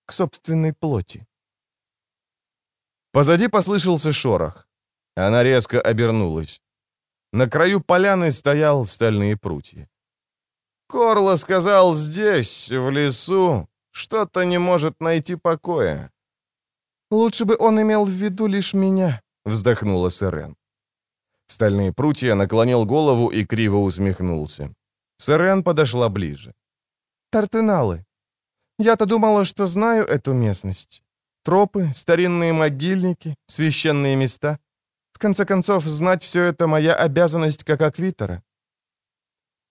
к собственной плоти. Позади послышался шорох. Она резко обернулась. На краю поляны стоял стальные прутья. Корло сказал здесь, в лесу, что-то не может найти покоя. «Лучше бы он имел в виду лишь меня», — вздохнула Сырен. Стальные прутья наклонил голову и криво усмехнулся. Сырен подошла ближе. «Тартеналы. Я-то думала, что знаю эту местность. Тропы, старинные могильники, священные места. В конце концов, знать все это моя обязанность как аквитера».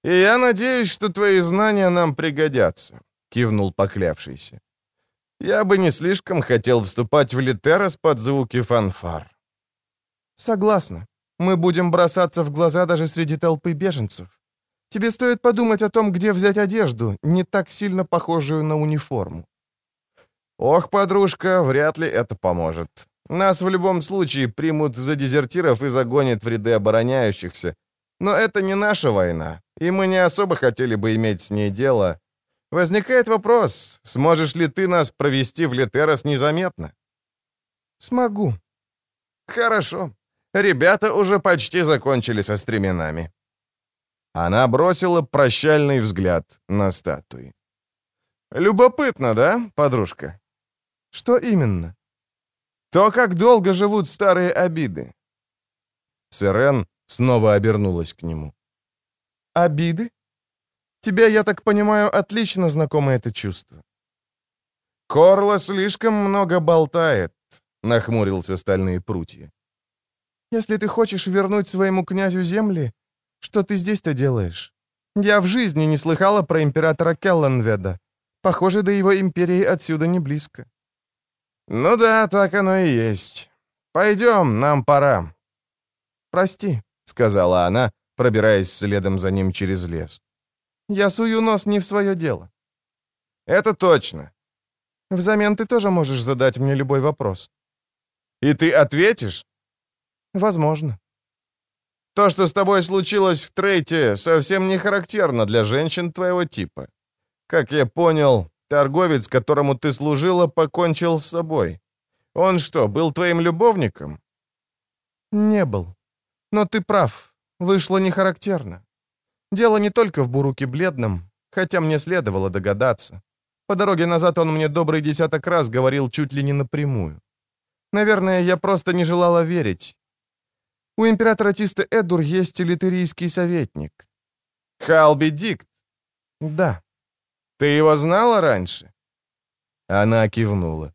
«И я надеюсь, что твои знания нам пригодятся», — кивнул поклявшийся. «Я бы не слишком хотел вступать в Литерос под звуки фанфар». «Согласна. Мы будем бросаться в глаза даже среди толпы беженцев. Тебе стоит подумать о том, где взять одежду, не так сильно похожую на униформу». «Ох, подружка, вряд ли это поможет. Нас в любом случае примут за дезертиров и загонят в ряды обороняющихся. Но это не наша война, и мы не особо хотели бы иметь с ней дело. Возникает вопрос, сможешь ли ты нас провести в Летерос незаметно?» «Смогу». «Хорошо. Ребята уже почти закончили со стременами». Она бросила прощальный взгляд на статуи. «Любопытно, да, подружка?» «Что именно?» «То, как долго живут старые обиды». Сирен снова обернулась к нему. «Обиды? Тебе, я так понимаю, отлично знакомо это чувство». «Корло слишком много болтает», — нахмурился стальные прутья. «Если ты хочешь вернуть своему князю земли, что ты здесь-то делаешь? Я в жизни не слыхала про императора Келленведа. Похоже, до его империи отсюда не близко». «Ну да, так оно и есть. Пойдем, нам пора». «Прости», — сказала она, пробираясь следом за ним через лес. «Я сую нос не в свое дело». «Это точно». «Взамен ты тоже можешь задать мне любой вопрос». «И ты ответишь?» «Возможно». «То, что с тобой случилось в Трейте, совсем не характерно для женщин твоего типа. Как я понял, торговец, которому ты служила, покончил с собой. Он что, был твоим любовником?» «Не был. Но ты прав, вышло нехарактерно. Дело не только в Буруке Бледном, хотя мне следовало догадаться. По дороге назад он мне добрый десяток раз говорил чуть ли не напрямую. Наверное, я просто не желала верить. У императора Тиста Эдур есть литерийский советник. Халби Дикт? Да. Ты его знала раньше? Она кивнула.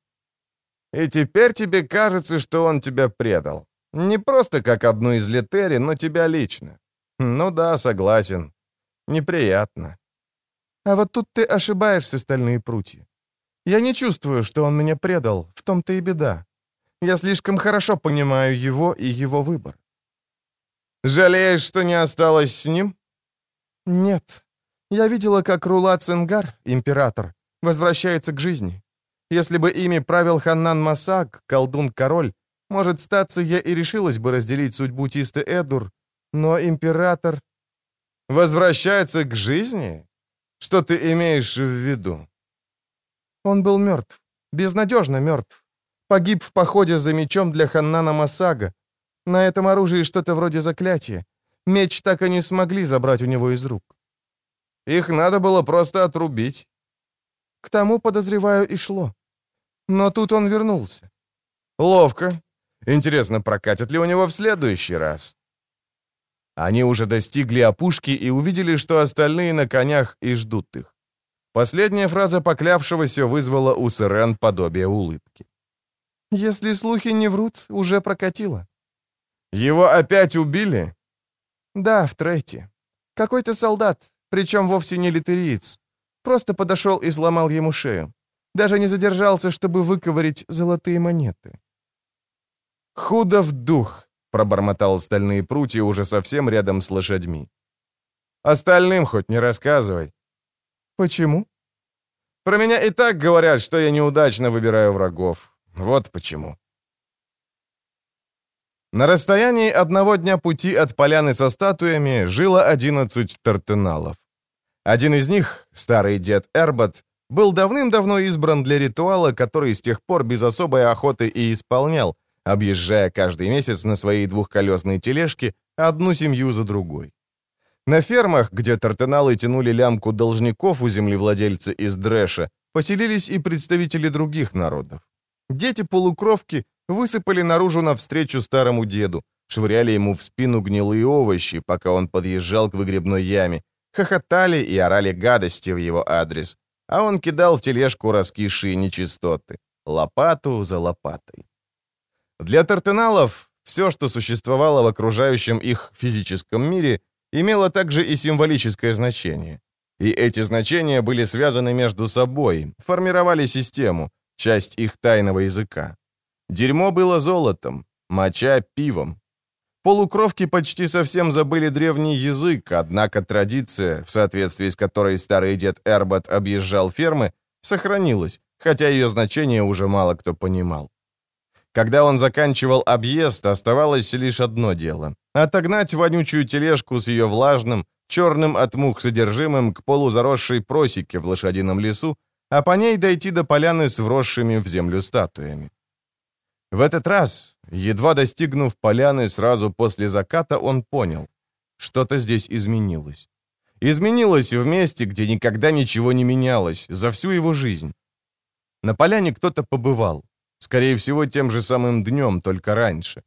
И теперь тебе кажется, что он тебя предал. Не просто как одну из летери, но тебя лично. Ну да, согласен. Неприятно. А вот тут ты ошибаешься, стальные прутья. Я не чувствую, что он меня предал, в том-то и беда. Я слишком хорошо понимаю его и его выбор. Жалеешь, что не осталось с ним? Нет. Я видела, как Рула Ценгар, император, возвращается к жизни. Если бы ими правил Ханнан Масак, колдун-король, может, статься, я и решилась бы разделить судьбу Тисты Эдур, но император... Возвращается к жизни? Что ты имеешь в виду? Он был мертв, безнадежно мертв. Погиб в походе за мечом для Ханнана Масага. На этом оружии что-то вроде заклятия. Меч так и не смогли забрать у него из рук. Их надо было просто отрубить. К тому, подозреваю, и шло. Но тут он вернулся. Ловко. Интересно, прокатит ли у него в следующий раз? Они уже достигли опушки и увидели, что остальные на конях и ждут их. Последняя фраза поклявшегося вызвала у Сырен подобие улыбки. «Если слухи не врут, уже прокатило». «Его опять убили?» «Да, в Трете. Какой-то солдат, причем вовсе не литериец. Просто подошел и сломал ему шею. Даже не задержался, чтобы выковырить золотые монеты». «Худо в дух», — пробормотал стальные прутья уже совсем рядом с лошадьми. «Остальным хоть не рассказывай». «Почему?» «Про меня и так говорят, что я неудачно выбираю врагов. Вот почему». На расстоянии одного дня пути от поляны со статуями жило 11 тартеналов. Один из них, старый дед Эрбот, был давным-давно избран для ритуала, который с тех пор без особой охоты и исполнял, объезжая каждый месяц на своей двухколесной тележке одну семью за другой. На фермах, где тартеналы тянули лямку должников у землевладельца из Дрэша, поселились и представители других народов. Дети-полукровки высыпали наружу навстречу старому деду, швыряли ему в спину гнилые овощи, пока он подъезжал к выгребной яме, хохотали и орали гадости в его адрес, а он кидал в тележку раскисшие нечистоты, лопату за лопатой. Для тартеналов все, что существовало в окружающем их физическом мире, имело также и символическое значение. И эти значения были связаны между собой, формировали систему, часть их тайного языка. Дерьмо было золотом, моча — пивом. Полукровки почти совсем забыли древний язык, однако традиция, в соответствии с которой старый дед Эрбот объезжал фермы, сохранилась, хотя ее значение уже мало кто понимал. Когда он заканчивал объезд, оставалось лишь одно дело — отогнать вонючую тележку с ее влажным, черным от мух содержимым к полузаросшей просеке в лошадином лесу, а по ней дойти до поляны с вросшими в землю статуями. В этот раз, едва достигнув поляны сразу после заката, он понял, что-то здесь изменилось. Изменилось в месте, где никогда ничего не менялось, за всю его жизнь. На поляне кто-то побывал, скорее всего, тем же самым днем, только раньше.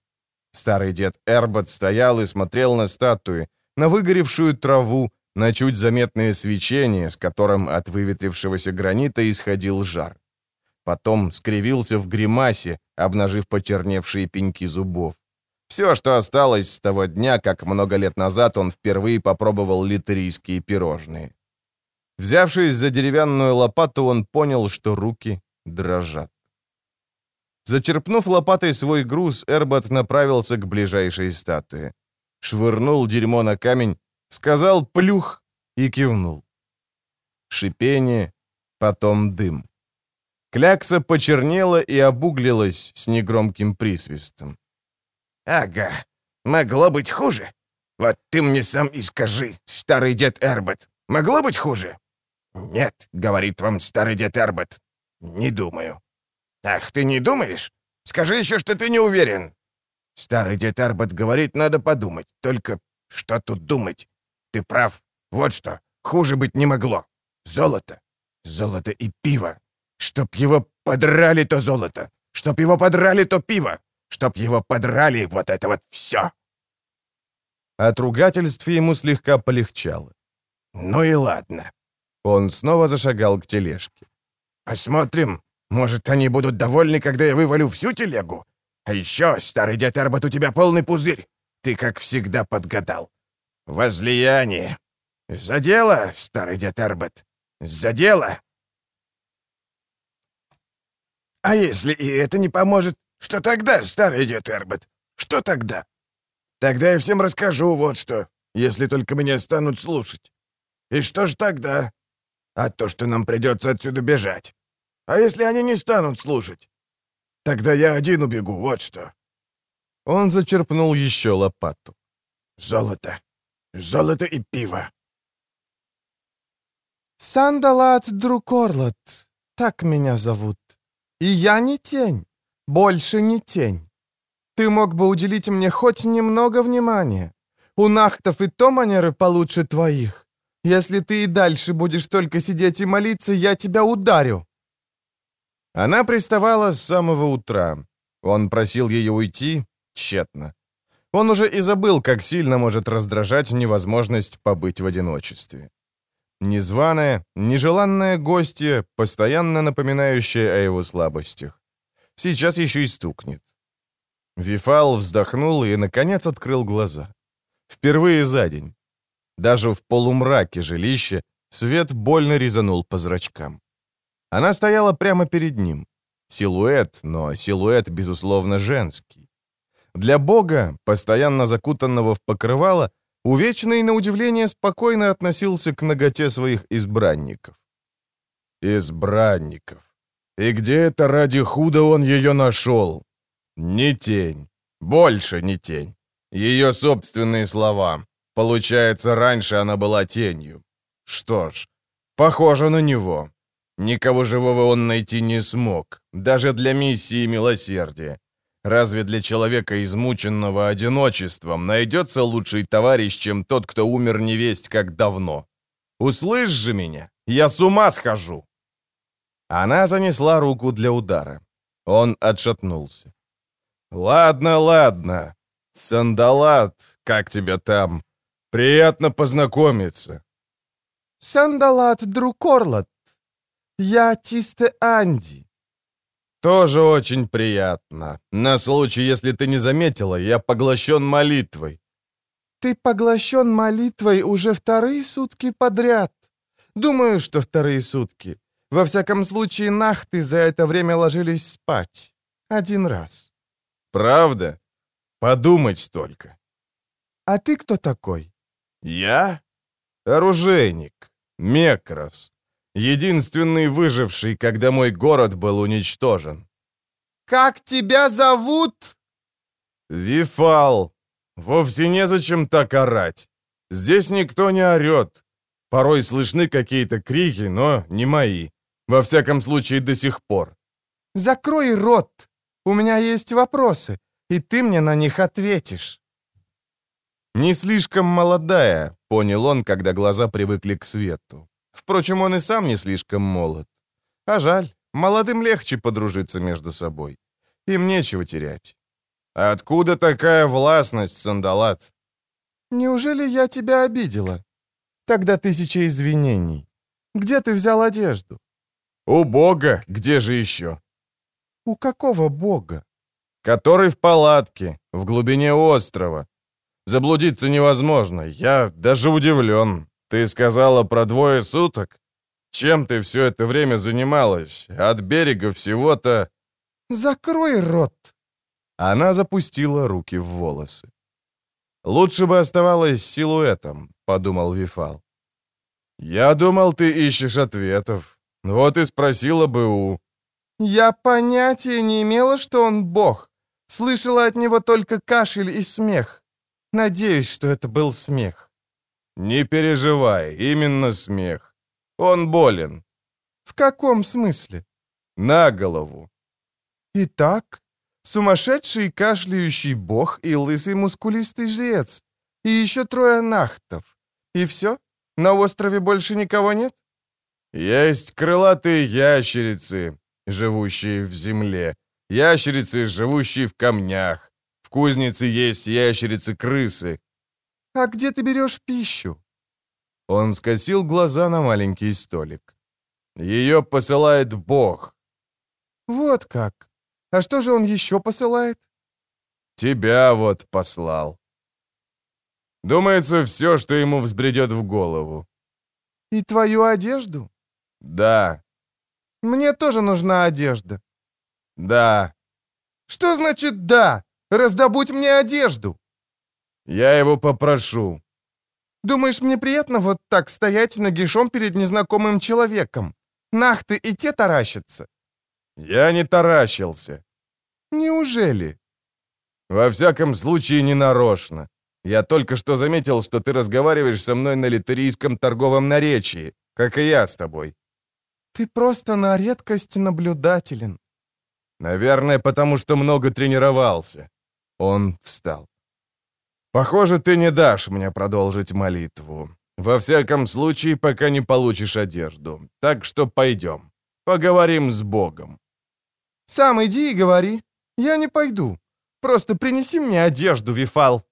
Старый дед Эрбот стоял и смотрел на статуи, на выгоревшую траву, на чуть заметное свечение, с которым от выветрившегося гранита исходил жар. Потом скривился в гримасе, обнажив почерневшие пеньки зубов. Все, что осталось с того дня, как много лет назад он впервые попробовал литерийские пирожные. Взявшись за деревянную лопату, он понял, что руки дрожат. Зачерпнув лопатой свой груз, Эрбот направился к ближайшей статуе. Швырнул дерьмо на камень, сказал «плюх» и кивнул. Шипение, потом дым. Клякса почернела и обуглилась с негромким присвистом. «Ага, могло быть хуже. Вот ты мне сам и скажи, старый дед Эрбот, могло быть хуже?» «Нет», — говорит вам старый дед Эрбот, — «не думаю». «Ах, ты не думаешь? Скажи еще, что ты не уверен». Старый дед Эрбот говорит, надо подумать. Только что тут думать? Ты прав. Вот что. Хуже быть не могло. Золото. Золото и пиво. Чтоб его подрали то золото. Чтоб его подрали то пиво. Чтоб его подрали вот это вот все. От ругательств ему слегка полегчало. Ну и ладно. Он снова зашагал к тележке. Посмотрим, Может, они будут довольны, когда я вывалю всю телегу? А еще, старый дед Эрбот, у тебя полный пузырь. Ты, как всегда, подгадал. Возлияние. За дело, старый дед Эрбот. За дело. А если и это не поможет, что тогда, старый дед Эрбот? Что тогда? Тогда я всем расскажу вот что, если только меня станут слушать. И что ж тогда? А то, что нам придется отсюда бежать. А если они не станут слушать? Тогда я один убегу, вот что. Он зачерпнул еще лопату. Золото. Золото и пиво. Сандалат Друкорлот. Так меня зовут. И я не тень. Больше не тень. Ты мог бы уделить мне хоть немного внимания. У нахтов и то манеры получше твоих. Если ты и дальше будешь только сидеть и молиться, я тебя ударю». Она приставала с самого утра. Он просил ее уйти тщетно. Он уже и забыл, как сильно может раздражать невозможность побыть в одиночестве. Незваная, нежеланная гостья, постоянно напоминающая о его слабостях. Сейчас еще и стукнет. Вифал вздохнул и, наконец, открыл глаза. Впервые за день. Даже в полумраке жилища свет больно резанул по зрачкам. Она стояла прямо перед ним. Силуэт, но силуэт, безусловно, женский. Для Бога, постоянно закутанного в покрывало, Увечный, на удивление, спокойно относился к ноготе своих избранников. Избранников. И где это ради худа он ее нашел? Не тень. Больше не тень. Ее собственные слова. Получается, раньше она была тенью. Что ж, похоже на него. Никого живого он найти не смог, даже для миссии милосердия. Разве для человека, измученного одиночеством, найдется лучший товарищ, чем тот, кто умер невесть как давно? Услышь же меня, я с ума схожу!» Она занесла руку для удара. Он отшатнулся. «Ладно, ладно. Сандалат, как тебя там? Приятно познакомиться». «Сандалат Друкорлат. Я Тисте Анди. «Тоже очень приятно. На случай, если ты не заметила, я поглощен молитвой». «Ты поглощен молитвой уже вторые сутки подряд. Думаю, что вторые сутки. Во всяком случае, нахты за это время ложились спать. Один раз». «Правда? Подумать только». «А ты кто такой?» «Я? Оружейник. Мекрос. Единственный выживший, когда мой город был уничтожен. «Как тебя зовут?» «Вифал. Вовсе незачем так орать. Здесь никто не орет. Порой слышны какие-то крики, но не мои. Во всяком случае, до сих пор». «Закрой рот. У меня есть вопросы, и ты мне на них ответишь». «Не слишком молодая», — понял он, когда глаза привыкли к свету. Впрочем, он и сам не слишком молод. А жаль, молодым легче подружиться между собой. Им нечего терять. Откуда такая властность, Сандалат? Неужели я тебя обидела? Тогда тысяча извинений. Где ты взял одежду? У Бога, где же еще? У какого Бога? Который в палатке, в глубине острова. Заблудиться невозможно, я даже удивлен. «Ты сказала про двое суток? Чем ты все это время занималась? От берега всего-то...» «Закрой рот!» Она запустила руки в волосы. «Лучше бы оставалась силуэтом», — подумал Вифал. «Я думал, ты ищешь ответов. Вот и спросила бы у...» «Я понятия не имела, что он бог. Слышала от него только кашель и смех. Надеюсь, что это был смех». «Не переживай, именно смех. Он болен». «В каком смысле?» «На голову». «Итак, сумасшедший кашляющий бог и лысый мускулистый жрец. И еще трое нахтов. И все? На острове больше никого нет?» «Есть крылатые ящерицы, живущие в земле, ящерицы, живущие в камнях. В кузнице есть ящерицы-крысы, «А где ты берешь пищу?» Он скосил глаза на маленький столик. «Ее посылает Бог». «Вот как. А что же он еще посылает?» «Тебя вот послал». Думается, все, что ему взбредет в голову. «И твою одежду?» «Да». «Мне тоже нужна одежда». «Да». «Что значит «да»? Раздобудь мне одежду». «Я его попрошу». «Думаешь, мне приятно вот так стоять нагишом перед незнакомым человеком? Нахты и те таращатся». «Я не таращился». «Неужели?» «Во всяком случае, не нарочно. Я только что заметил, что ты разговариваешь со мной на литерийском торговом наречии, как и я с тобой». «Ты просто на редкость наблюдателен». «Наверное, потому что много тренировался». Он встал. «Похоже, ты не дашь мне продолжить молитву. Во всяком случае, пока не получишь одежду. Так что пойдем. Поговорим с Богом». «Сам иди и говори. Я не пойду. Просто принеси мне одежду, Вифал».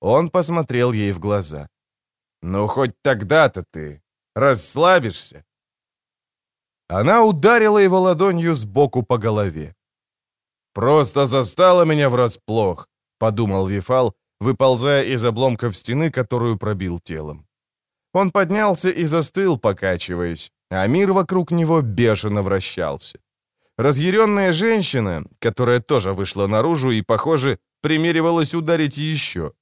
Он посмотрел ей в глаза. «Ну, хоть тогда-то ты расслабишься». Она ударила его ладонью сбоку по голове. «Просто застала меня врасплох», — подумал Вифал, выползая из обломков стены, которую пробил телом. Он поднялся и застыл, покачиваясь, а мир вокруг него бешено вращался. Разъяренная женщина, которая тоже вышла наружу и, похоже, примеривалась ударить еще.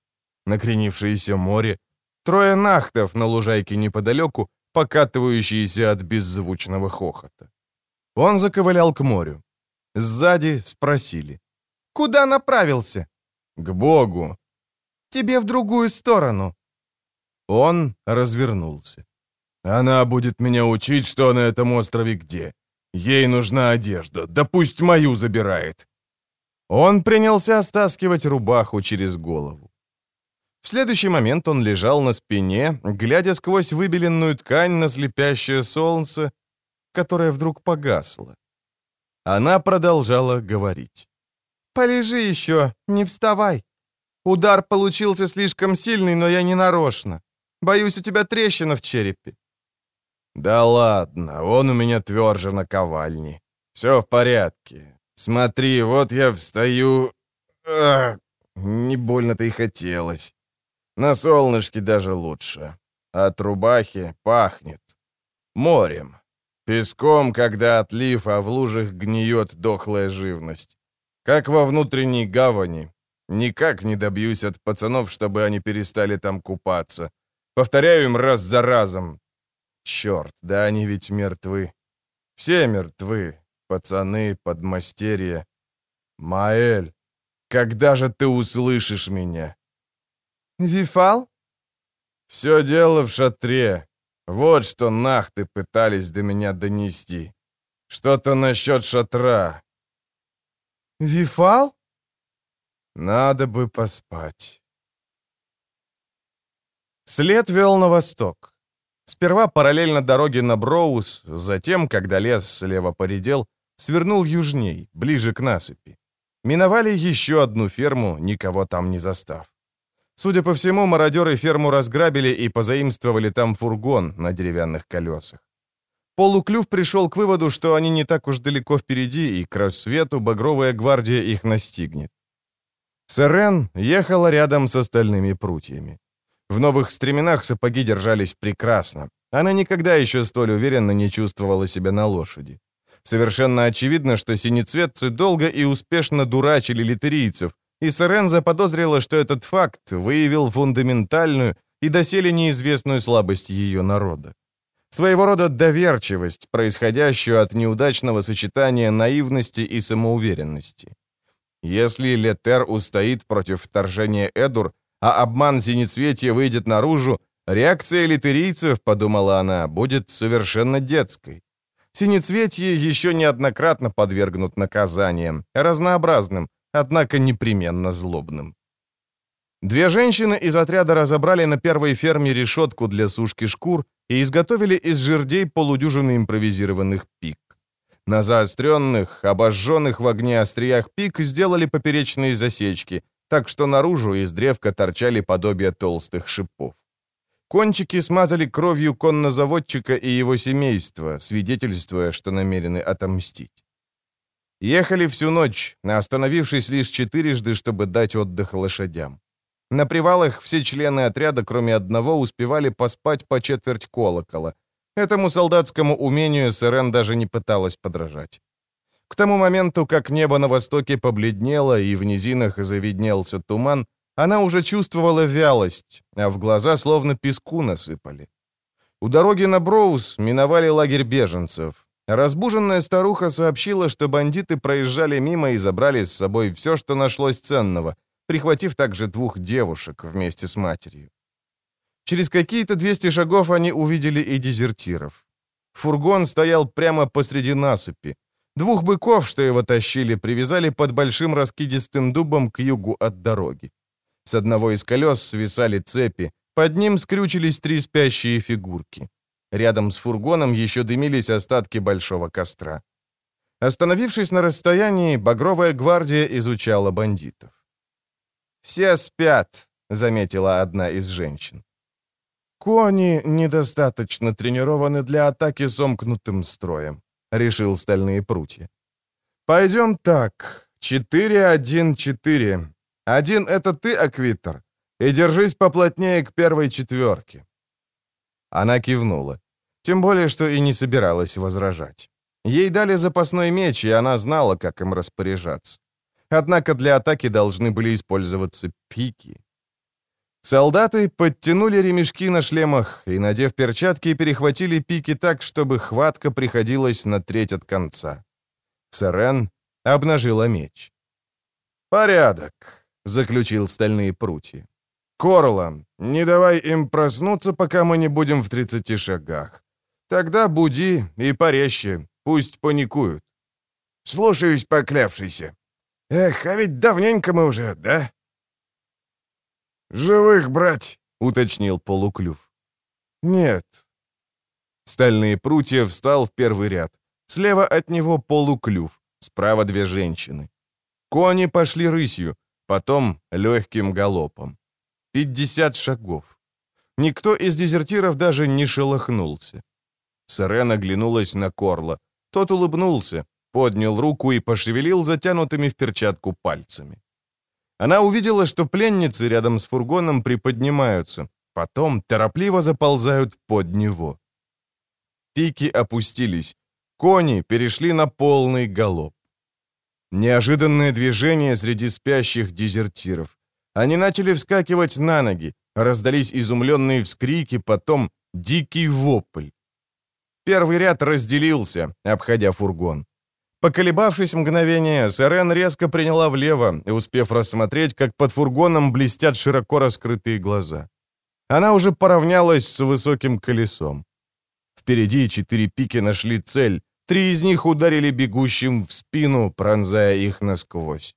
Накренившееся море, трое нахтов на лужайке неподалеку, покатывающиеся от беззвучного хохота. Он заковылял к морю. Сзади спросили. «Куда направился?» «К Богу». «Тебе в другую сторону». Он развернулся. «Она будет меня учить, что на этом острове где. Ей нужна одежда, да пусть мою забирает». Он принялся стаскивать рубаху через голову. В следующий момент он лежал на спине, глядя сквозь выбеленную ткань на слепящее солнце, которое вдруг погасло. Она продолжала говорить. «Полежи еще, не вставай. Удар получился слишком сильный, но я не нарочно. Боюсь, у тебя трещина в черепе». «Да ладно, он у меня тверже на ковальне. Все в порядке. Смотри, вот я встаю... Ах, не больно-то и хотелось. На солнышке даже лучше. От рубахи пахнет. Морем. Песком, когда отлив, а в лужах гниет дохлая живность. Как во внутренней гавани. Никак не добьюсь от пацанов, чтобы они перестали там купаться. Повторяю им раз за разом. Черт, да они ведь мертвы. Все мертвы. Пацаны, подмастерья. Маэль, когда же ты услышишь меня? «Вифал?» «Все дело в шатре. Вот что нахты пытались до меня донести. Что-то насчет шатра». «Вифал?» «Надо бы поспать». След вел на восток. Сперва параллельно дороге на Броуз, затем, когда лес слева поредел, свернул южней, ближе к насыпи. Миновали еще одну ферму, никого там не застав. Судя по всему, мародеры ферму разграбили и позаимствовали там фургон на деревянных колесах. Полуклюв пришел к выводу, что они не так уж далеко впереди, и к рассвету багровая гвардия их настигнет. Сэрен ехала рядом с остальными прутьями. В новых стременах сапоги держались прекрасно. Она никогда еще столь уверенно не чувствовала себя на лошади. Совершенно очевидно, что синецветцы долго и успешно дурачили литерийцев, и Сырен заподозрила, что этот факт выявил фундаментальную и доселе неизвестную слабость ее народа. Своего рода доверчивость, происходящую от неудачного сочетания наивности и самоуверенности. Если Летер устоит против вторжения Эдур, а обман Синецветия выйдет наружу, реакция литерийцев, подумала она, будет совершенно детской. Синецветие еще неоднократно подвергнут наказаниям, разнообразным, однако непременно злобным. Две женщины из отряда разобрали на первой ферме решетку для сушки шкур и изготовили из жердей полудюжины импровизированных пик. На заостренных, обожженных в огне остриях пик сделали поперечные засечки, так что наружу из древка торчали подобия толстых шипов. Кончики смазали кровью коннозаводчика и его семейства, свидетельствуя, что намерены отомстить. Ехали всю ночь, остановившись лишь четырежды, чтобы дать отдых лошадям. На привалах все члены отряда, кроме одного, успевали поспать по четверть колокола. Этому солдатскому умению Сэрен даже не пыталась подражать. К тому моменту, как небо на востоке побледнело и в низинах завиднелся туман, она уже чувствовала вялость, а в глаза словно песку насыпали. У дороги на Броуз миновали лагерь беженцев. Разбуженная старуха сообщила, что бандиты проезжали мимо и забрали с собой все, что нашлось ценного, прихватив также двух девушек вместе с матерью. Через какие-то 200 шагов они увидели и дезертиров. Фургон стоял прямо посреди насыпи. Двух быков, что его тащили, привязали под большим раскидистым дубом к югу от дороги. С одного из колес свисали цепи, под ним скрючились три спящие фигурки. Рядом с фургоном еще дымились остатки большого костра. Остановившись на расстоянии, Багровая гвардия изучала бандитов. «Все спят», — заметила одна из женщин. «Кони недостаточно тренированы для атаки сомкнутым строем», — решил стальные прутья. «Пойдем так. Четыре-один-четыре. Один — это ты, Аквитер, и держись поплотнее к первой четверке». Она кивнула. Тем более, что и не собиралась возражать. Ей дали запасной меч, и она знала, как им распоряжаться. Однако для атаки должны были использоваться пики. Солдаты подтянули ремешки на шлемах и, надев перчатки, перехватили пики так, чтобы хватка приходилась на треть от конца. Сарен обнажила меч. «Порядок», — заключил стальные прутья. «Корла, не давай им проснуться, пока мы не будем в 30 шагах. Тогда буди и порезче, пусть паникуют». «Слушаюсь, поклявшийся. Эх, а ведь давненько мы уже, да?» «Живых брать», — уточнил полуклюв. «Нет». Стальные прутья встал в первый ряд. Слева от него полуклюв, справа две женщины. Кони пошли рысью, потом легким галопом. Пятьдесят шагов. Никто из дезертиров даже не шелохнулся. Сирена оглянулась на Корла. Тот улыбнулся, поднял руку и пошевелил затянутыми в перчатку пальцами. Она увидела, что пленницы рядом с фургоном приподнимаются, потом торопливо заползают под него. Пики опустились, кони перешли на полный галоп. Неожиданное движение среди спящих дезертиров. Они начали вскакивать на ноги, раздались изумленные вскрики, потом дикий вопль. Первый ряд разделился, обходя фургон. Поколебавшись мгновение, Сарен резко приняла влево, успев рассмотреть, как под фургоном блестят широко раскрытые глаза. Она уже поравнялась с высоким колесом. Впереди четыре пики нашли цель, три из них ударили бегущим в спину, пронзая их насквозь.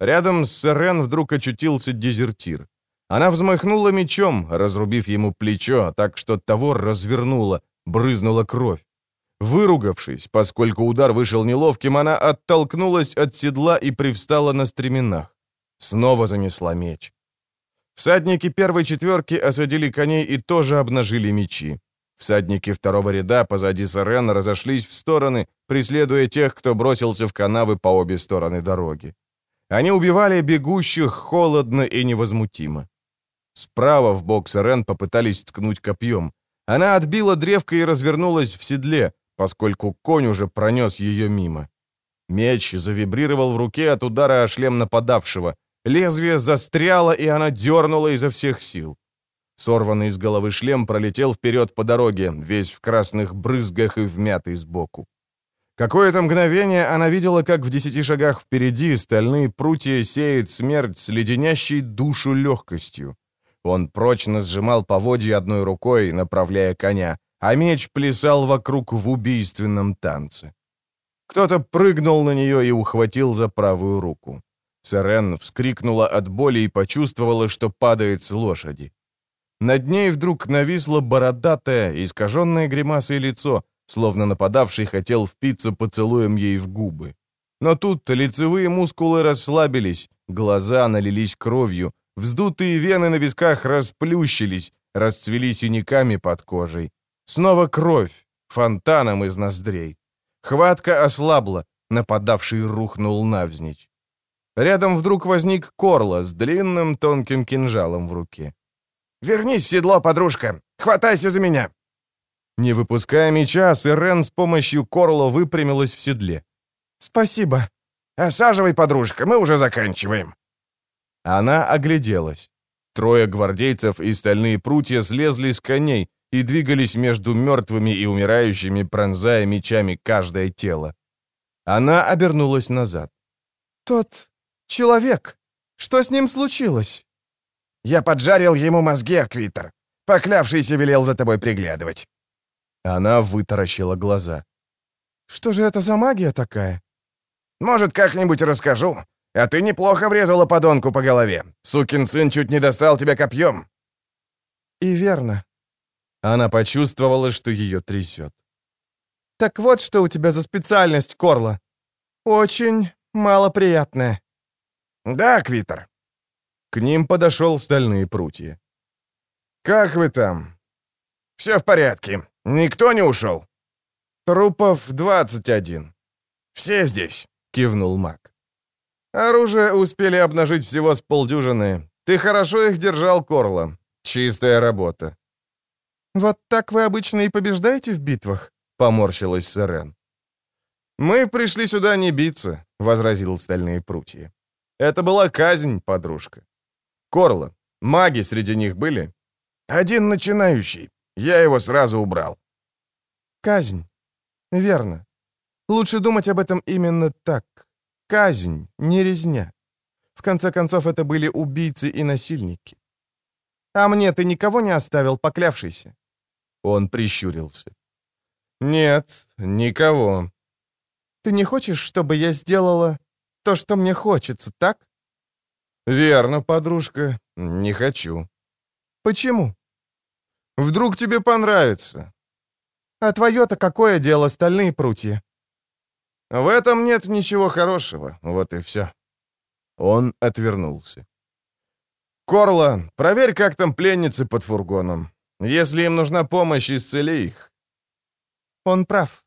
Рядом с Сарен вдруг очутился дезертир. Она взмахнула мечом, разрубив ему плечо, так что того развернуло, брызнула кровь. Выругавшись, поскольку удар вышел неловким, она оттолкнулась от седла и привстала на стременах. Снова занесла меч. Всадники первой четверки осадили коней и тоже обнажили мечи. Всадники второго ряда позади Сарена разошлись в стороны, преследуя тех, кто бросился в канавы по обе стороны дороги. Они убивали бегущих холодно и невозмутимо. Справа в бок Сарен попытались ткнуть копьем. Она отбила древко и развернулась в седле, поскольку конь уже пронес ее мимо. Меч завибрировал в руке от удара о шлем нападавшего. Лезвие застряло, и она дернула изо всех сил. Сорванный с головы шлем пролетел вперед по дороге, весь в красных брызгах и вмятый сбоку. Какое-то мгновение она видела, как в десяти шагах впереди стальные прутья сеет смерть с леденящей душу легкостью. Он прочно сжимал поводья одной рукой, направляя коня, а меч плясал вокруг в убийственном танце. Кто-то прыгнул на нее и ухватил за правую руку. Сарен вскрикнула от боли и почувствовала, что падает с лошади. Над ней вдруг нависло бородатое, искаженное гримасой лицо, словно нападавший хотел впиться поцелуем ей в губы. Но тут лицевые мускулы расслабились, глаза налились кровью, вздутые вены на висках расплющились, расцвели синяками под кожей. Снова кровь, фонтаном из ноздрей. Хватка ослабла, Нападавший рухнул навзничь. Рядом вдруг возник Корла с длинным тонким кинжалом в руке. «Вернись в седло, подружка! Хватайся за меня!» Не выпуская меча, Сирен с помощью Корла выпрямилась в седле. «Спасибо!» «Осаживай, подружка, мы уже заканчиваем!» Она огляделась. Трое гвардейцев и стальные прутья слезли с коней и двигались между мертвыми и умирающими, пронзая мечами каждое тело. Она обернулась назад. «Тот человек! Что с ним случилось?» «Я поджарил ему мозги, Аквитер. Поклявшийся велел за тобой приглядывать». Она вытаращила глаза. «Что же это за магия такая?» «Может, как-нибудь расскажу. А ты неплохо врезала подонку по голове. Сукин сын чуть не достал тебя копьем». «И верно». Она почувствовала, что ее трясет. «Так вот, что у тебя за специальность, Корла. Очень малоприятная». «Да, Квитер». К ним подошел стальные прутья. «Как вы там?» «Все в порядке. Никто не ушел?» «Трупов 21». «Все здесь», — кивнул маг. «Оружие успели обнажить всего с полдюжины. Ты хорошо их держал, Корла. Чистая работа». «Вот так вы обычно и побеждаете в битвах?» — поморщилась Сирен. «Мы пришли сюда не биться», — возразил стальные прутья. «Это была казнь, подружка. Корла, маги среди них были?» «Один начинающий. Я его сразу убрал». «Казнь. Верно. Лучше думать об этом именно так. Казнь, не резня. В конце концов, это были убийцы и насильники. А мне ты никого не оставил, поклявшийся?» Он прищурился. «Нет, никого». «Ты не хочешь, чтобы я сделала то, что мне хочется, так?» «Верно, подружка, не хочу». «Почему?» «Вдруг тебе понравится». «А твое-то какое дело, стальные прутья?» В этом нет ничего хорошего, вот и все. Он отвернулся. «Корла, проверь, как там пленницы под фургоном. Если им нужна помощь, исцели их». Он прав.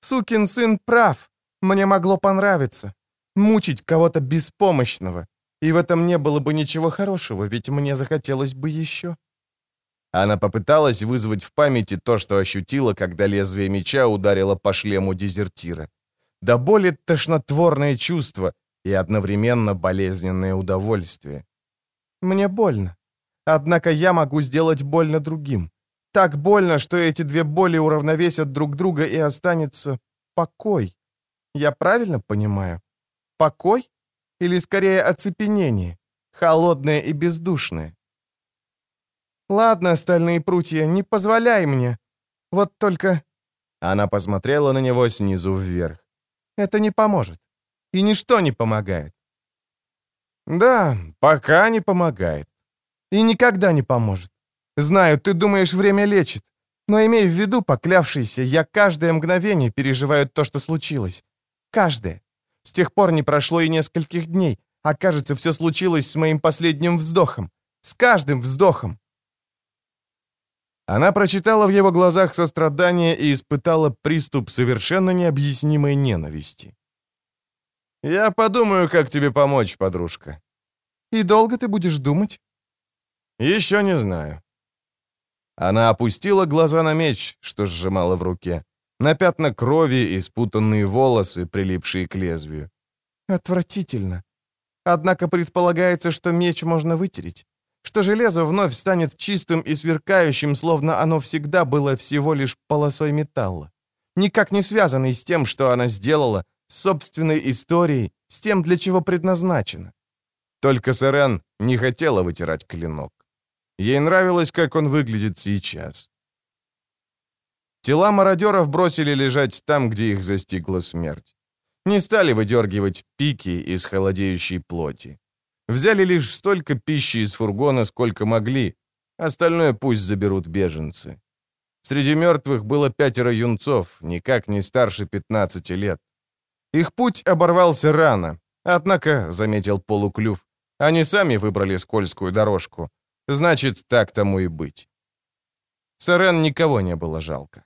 Сукин сын прав. Мне могло понравиться. Мучить кого-то беспомощного. И в этом не было бы ничего хорошего, ведь мне захотелось бы еще. Она попыталась вызвать в памяти то, что ощутила, когда лезвие меча ударило по шлему дезертира до боли тошнотворное чувство и одновременно болезненное удовольствие. Мне больно. Однако я могу сделать больно другим. Так больно, что эти две боли уравновесят друг друга и останется покой. Я правильно понимаю? Покой? Или скорее оцепенение? Холодное и бездушное? Ладно, остальные прутья, не позволяй мне. Вот только... Она посмотрела на него снизу вверх. Это не поможет. И ничто не помогает. Да, пока не помогает. И никогда не поможет. Знаю, ты думаешь, время лечит. Но имей в виду, поклявшийся, я каждое мгновение переживаю то, что случилось. Каждое. С тех пор не прошло и нескольких дней, а кажется, все случилось с моим последним вздохом. С каждым вздохом. Она прочитала в его глазах сострадание и испытала приступ совершенно необъяснимой ненависти. «Я подумаю, как тебе помочь, подружка». «И долго ты будешь думать?» «Еще не знаю». Она опустила глаза на меч, что сжимала в руке, на пятна крови и спутанные волосы, прилипшие к лезвию. «Отвратительно. Однако предполагается, что меч можно вытереть что железо вновь станет чистым и сверкающим, словно оно всегда было всего лишь полосой металла, никак не связанной с тем, что она сделала, с собственной историей, с тем, для чего предназначено. Только Сарен не хотела вытирать клинок. Ей нравилось, как он выглядит сейчас. Тела мародеров бросили лежать там, где их застигла смерть. Не стали выдергивать пики из холодеющей плоти. Взяли лишь столько пищи из фургона, сколько могли. Остальное пусть заберут беженцы. Среди мертвых было пятеро юнцов, никак не старше 15 лет. Их путь оборвался рано. Однако, заметил полуклюв, они сами выбрали скользкую дорожку. Значит, так тому и быть. Сарен никого не было жалко.